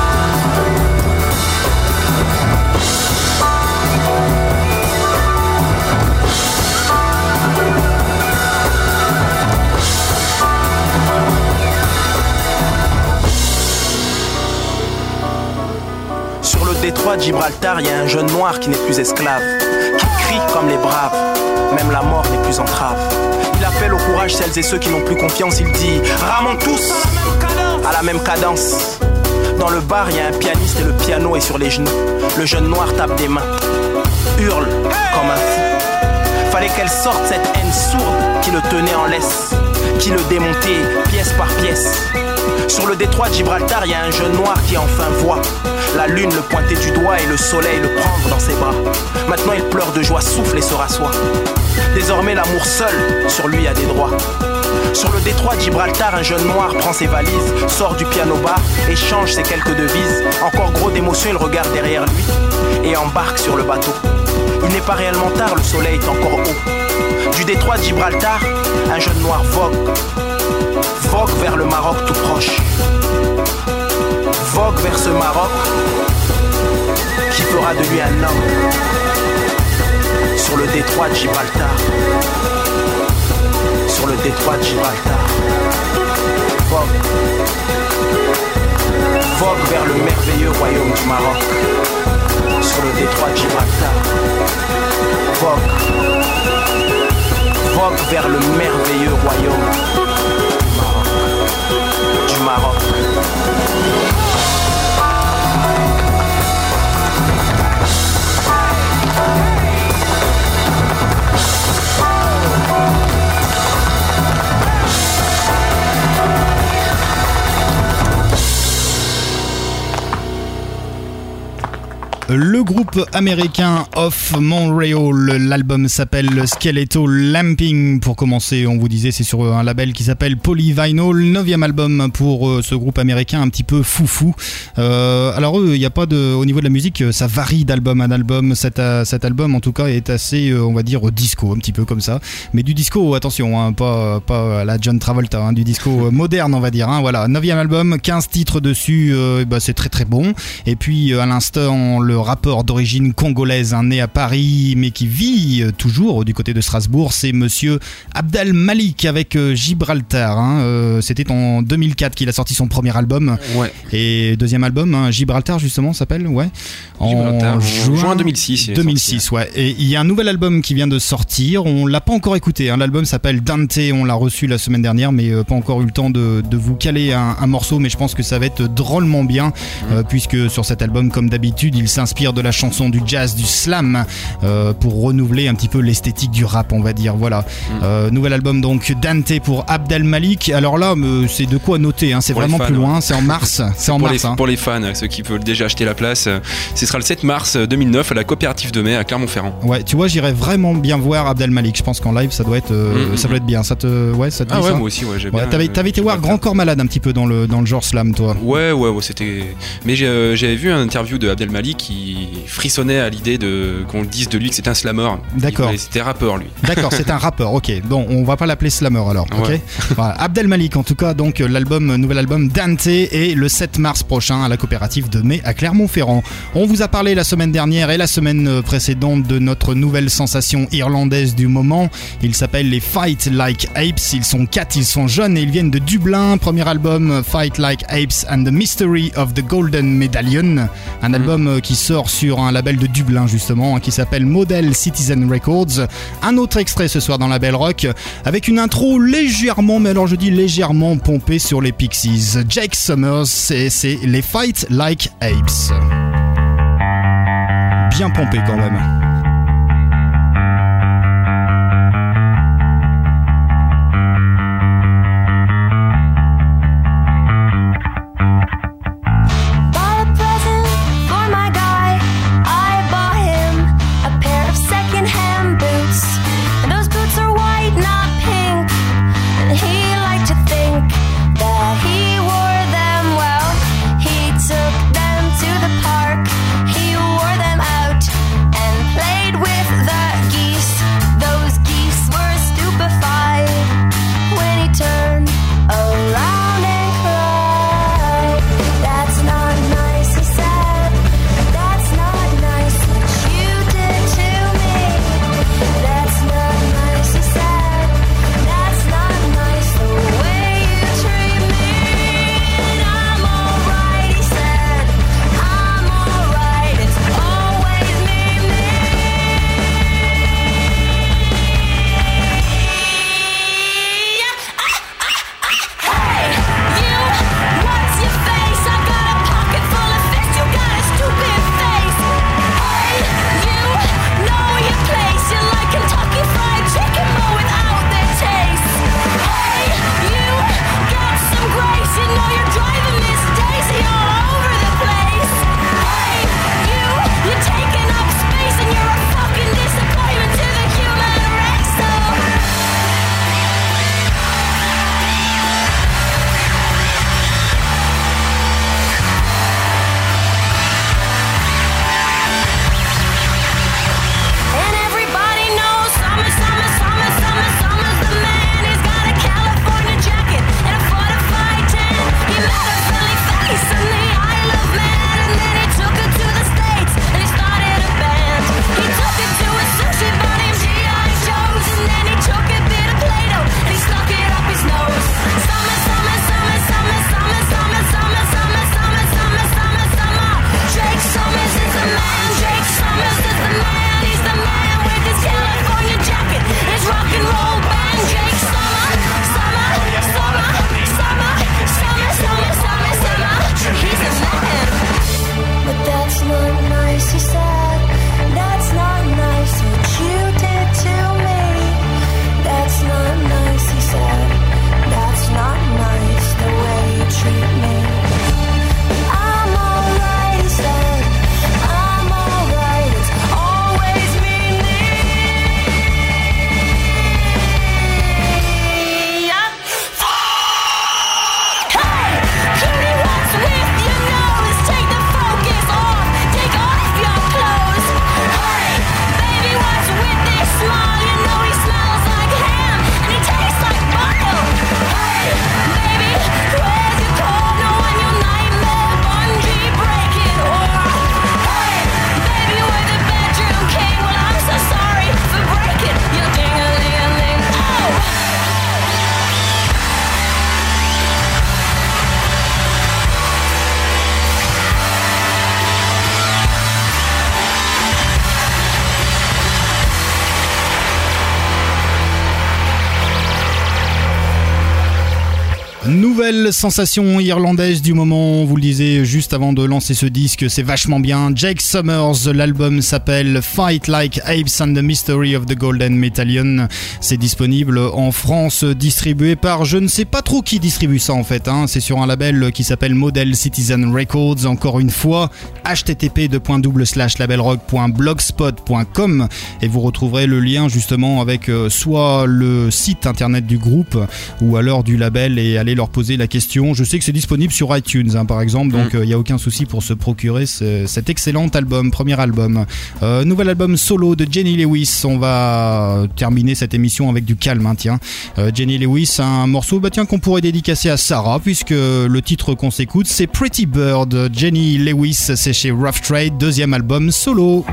Détroit de Gibraltar, il y a un jeune noir qui n'est plus esclave, qui crie comme les braves, même la mort n'est plus entrave. Il appelle au courage celles et ceux qui n'ont plus confiance, il dit Ramons tous à la même cadence. Dans le bar, il y a un pianiste et le piano est sur les genoux. Le jeune noir tape des mains, hurle comme un fou. Fallait qu'elle sorte cette haine sourde qui le tenait en laisse, qui le démontait pièce par pièce. Sur le détroit de Gibraltar, il y a un jeune noir qui enfin voit la lune le pointer du doigt et le soleil le prendre dans ses bras. Maintenant il pleure de joie, souffle et se rassoit. Désormais l'amour seul sur lui a des droits. Sur le détroit de Gibraltar, un jeune noir prend ses valises, sort du piano bar, échange ses quelques devises. Encore gros d'émotion, il regarde derrière lui et embarque sur le bateau. Il n'est pas réellement tard, le soleil est encore haut. Du détroit de Gibraltar, un jeune noir vogue, vogue vers le Maroc tout proche. Vogue vers ce Maroc qui fera de lui un homme sur le détroit de Gibraltar. Sur le détroit de Gibraltar. Vogue. Vogue vers le merveilleux royaume du Maroc. Sur le détroit de Gibraltar. Vogue. Vogue vers le merveilleux royaume du Maroc. Du Maroc. Oh. Le groupe américain Off Montreal, l'album s'appelle Skeletal Lamping. Pour commencer, on vous disait, c'est sur un label qui s'appelle Polyvinyl, neuvième album pour euh, ce groupe américain un petit peu foufou. Euh, alors eux, il n'y a pas de, au niveau de la musique, ça varie d'album à album. Cet, euh, album, en tout cas, est assez, on va dire, disco, un petit peu comme ça. Mais du disco, attention, hein, pas, pas la John Travolta, hein, du disco moderne, on va dire. Hein, voilà, neuvième album, 15 titres dessus, bah, c'est très très bon. Et puis à l'instant, le rappeur d'origine congolaise, hein, né à Paris, mais qui vit euh, toujours du côté de Strasbourg, c'est monsieur Abdel Malik avec euh, Gibraltar. hein. Euh, C'était en 2004 qu'il a sorti son premier album. Ouais. Et deuxième album, hein, Gibraltar justement s'appelle, ouais. Gibraltar, en juin 2006, il est 2006, ouais. Et il y a un nouvel album qui vient de sortir. On l'a pas encore écouté. L'album s'appelle Dante. On l'a reçu la semaine dernière, mais pas encore eu le temps de, de vous caler un, un morceau. Mais je pense que ça va être drôlement bien, euh, puisque sur cet album, comme d'habitude, il s'inspire de la chanson du jazz, du slam, euh, pour renouveler un petit peu l'esthétique du rap, on va dire. Voilà. Euh, nouvel album donc Dante pour Abdel Malik. Alors là, euh, c'est de quoi noter. hein. C'est vraiment fans, plus loin. ouais. C'est en mars. C'est en pour, mars. les, hein. pour les fans, ceux qui veulent déjà acheter la place, euh, ce sera le 7 mars 2009 à la coopérative de mai à Clermont-Ferrand. Ouais, tu vois, j'irais vraiment bien voir Abdel Malik. Je pense qu'en live, ça doit être, euh, Mm, ça mm, doit être bien. Ça te, ouais, ça te Ah dit ouais, ça moi aussi, ouais, j'ai Ouais, t'avais, euh, été voir Grand Corps Malade un petit peu dans le, dans le genre slam, toi. Ouais, ouais, ouais, c'était. Mais euh, j'avais vu une interview de Abdel Malik qui frissonnait à l'idée de qu'on le dise de lui que c'était un slammer. D'accord. C'était rappeur lui. D'accord, c'est un rappeur, ok. Bon, on va pas l'appeler Slammer alors, ok Ouais. Voilà, Abdel Malik, en tout cas, donc l'album, nouvel album Dante est le 7 mars prochain à la coopérative de mai à Clermont-Ferrand. On vous a parlé la semaine dernière et la semaine précédente de notre nouvelle sensation irlandaise du moment. Ils s'appellent les Fight Like Apes. Ils sont quatre, ils sont jeunes et ils viennent de Dublin. Premier album, Fight Like Apes and the Mystery of the Golden Medallion. Un album euh, qui sort sur un label de Dublin justement, hein, qui s'appelle Model Citizen Records. Un autre extrait ce soir dans la Belle Rock, avec une intro légèrement, mais alors je dis légèrement pompée sur les Pixies. Jake Summers, c'est c'est les Fight Like Apes. Bien pompé quand même. Sensation irlandaise du moment, vous le disait juste avant de lancer ce disque, c'est vachement bien. Jake Summers, l'album s'appelle Fight Like Apes and the Mystery of the Golden Metallion. C'est disponible en France, distribué par je ne sais pas trop qui distribue ça en fait. hein. C'est sur un label qui s'appelle Model Citizen Records. Encore une fois, http labelrock.blogspot.com et vous retrouverez le lien justement avec euh, soit le site internet du groupe ou alors du label et allez leur poser la question. Je sais que c'est disponible sur iTunes hein, par exemple, donc il n'y a aucun souci pour se procurer ce- cet excellent album, premier album. Euh, nouvel album solo de Jenny Lewis. On va terminer cette émission avec du calme, hein, tiens. Euh, Jenny Lewis, un morceau bah, qu'on pourrait dédicacer à Sarah, puisque le titre qu'on s'écoute c'est Pretty Bird. Jenny Lewis, c'est chez Rough Trade, deuxième album solo.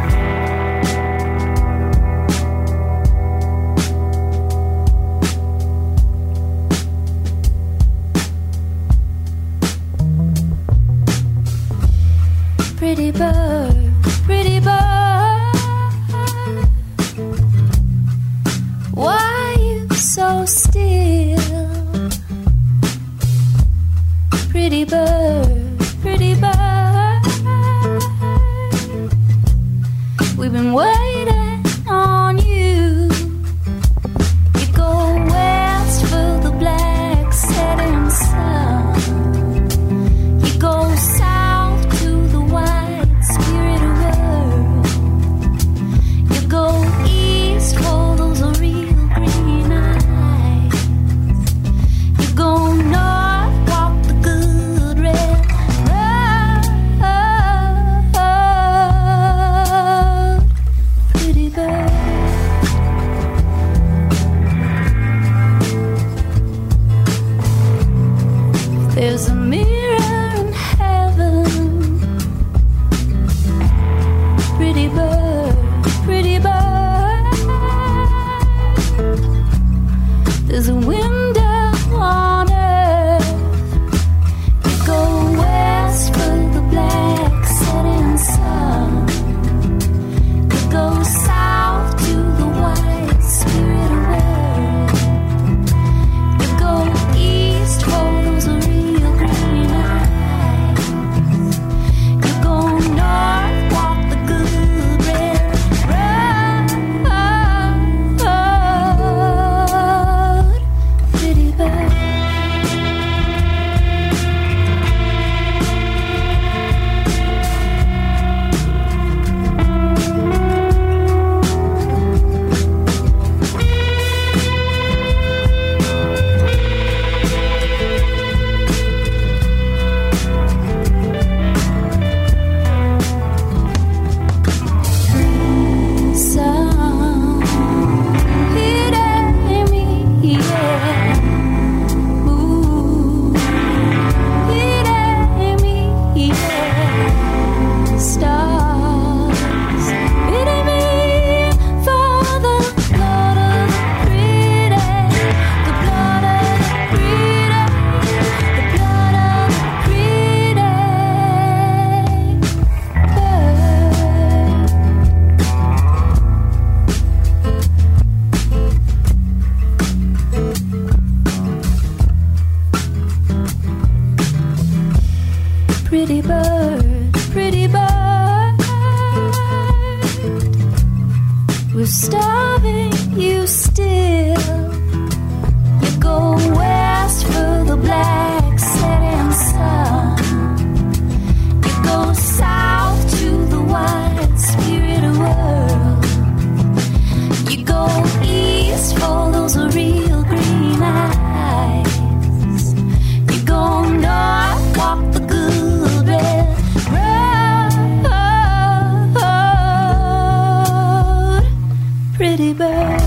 Pretty bird.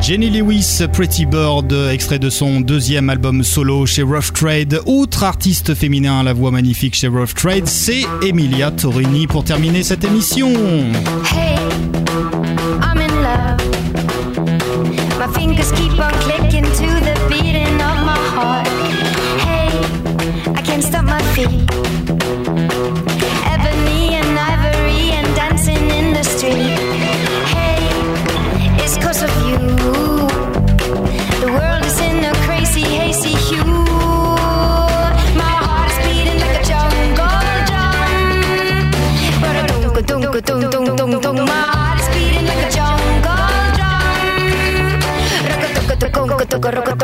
Jenny Lewis, Pretty Bird, extrait de son deuxième album solo chez Rough Trade. Autre artiste féminin à la voix magnifique chez Rough Trade, c'est Emilia Torini pour terminer cette émission. Hey, I'm in love. My fingers keep on clicking to corro, corro,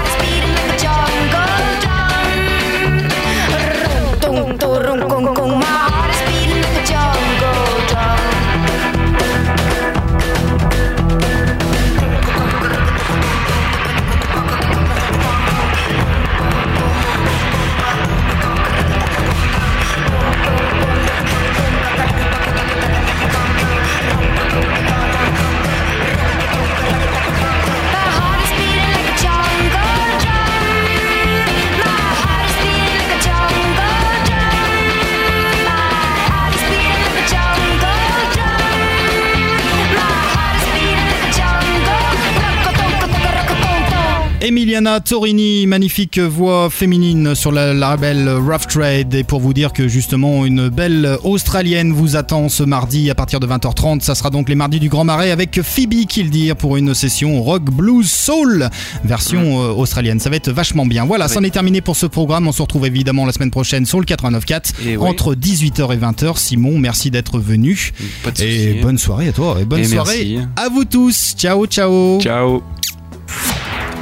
Emiliana Torini, magnifique voix féminine sur la, la label Rough Trade. Et pour vous dire que justement, une belle Australienne vous attend ce mardi à partir de 20h30. Ça sera donc les mardis du Grand Marais avec Phoebe Killdeer pour une session rock, blues, soul, version euh, australienne. Ça va être vachement bien. Voilà, Oui. c'en est terminé pour ce programme. On se retrouve évidemment la semaine prochaine sur le 89.4 Et oui. entre 18h et 20h. Simon, merci d'être venu. Pas de Et bonne soirée à toi. Et bonne Et soirée merci. à vous tous. Ciao, ciao. Ciao.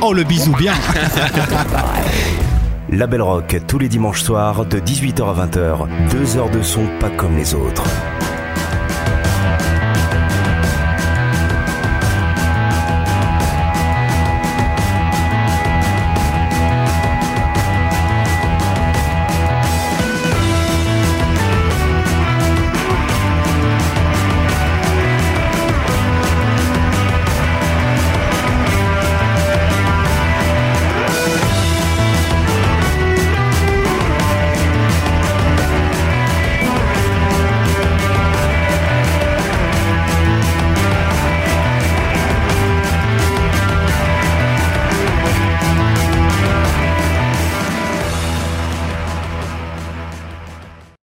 Oh, le bisou bien. La Belle Rock, tous les dimanches soirs de 18h à 20h. Deux heures de son pas comme les autres.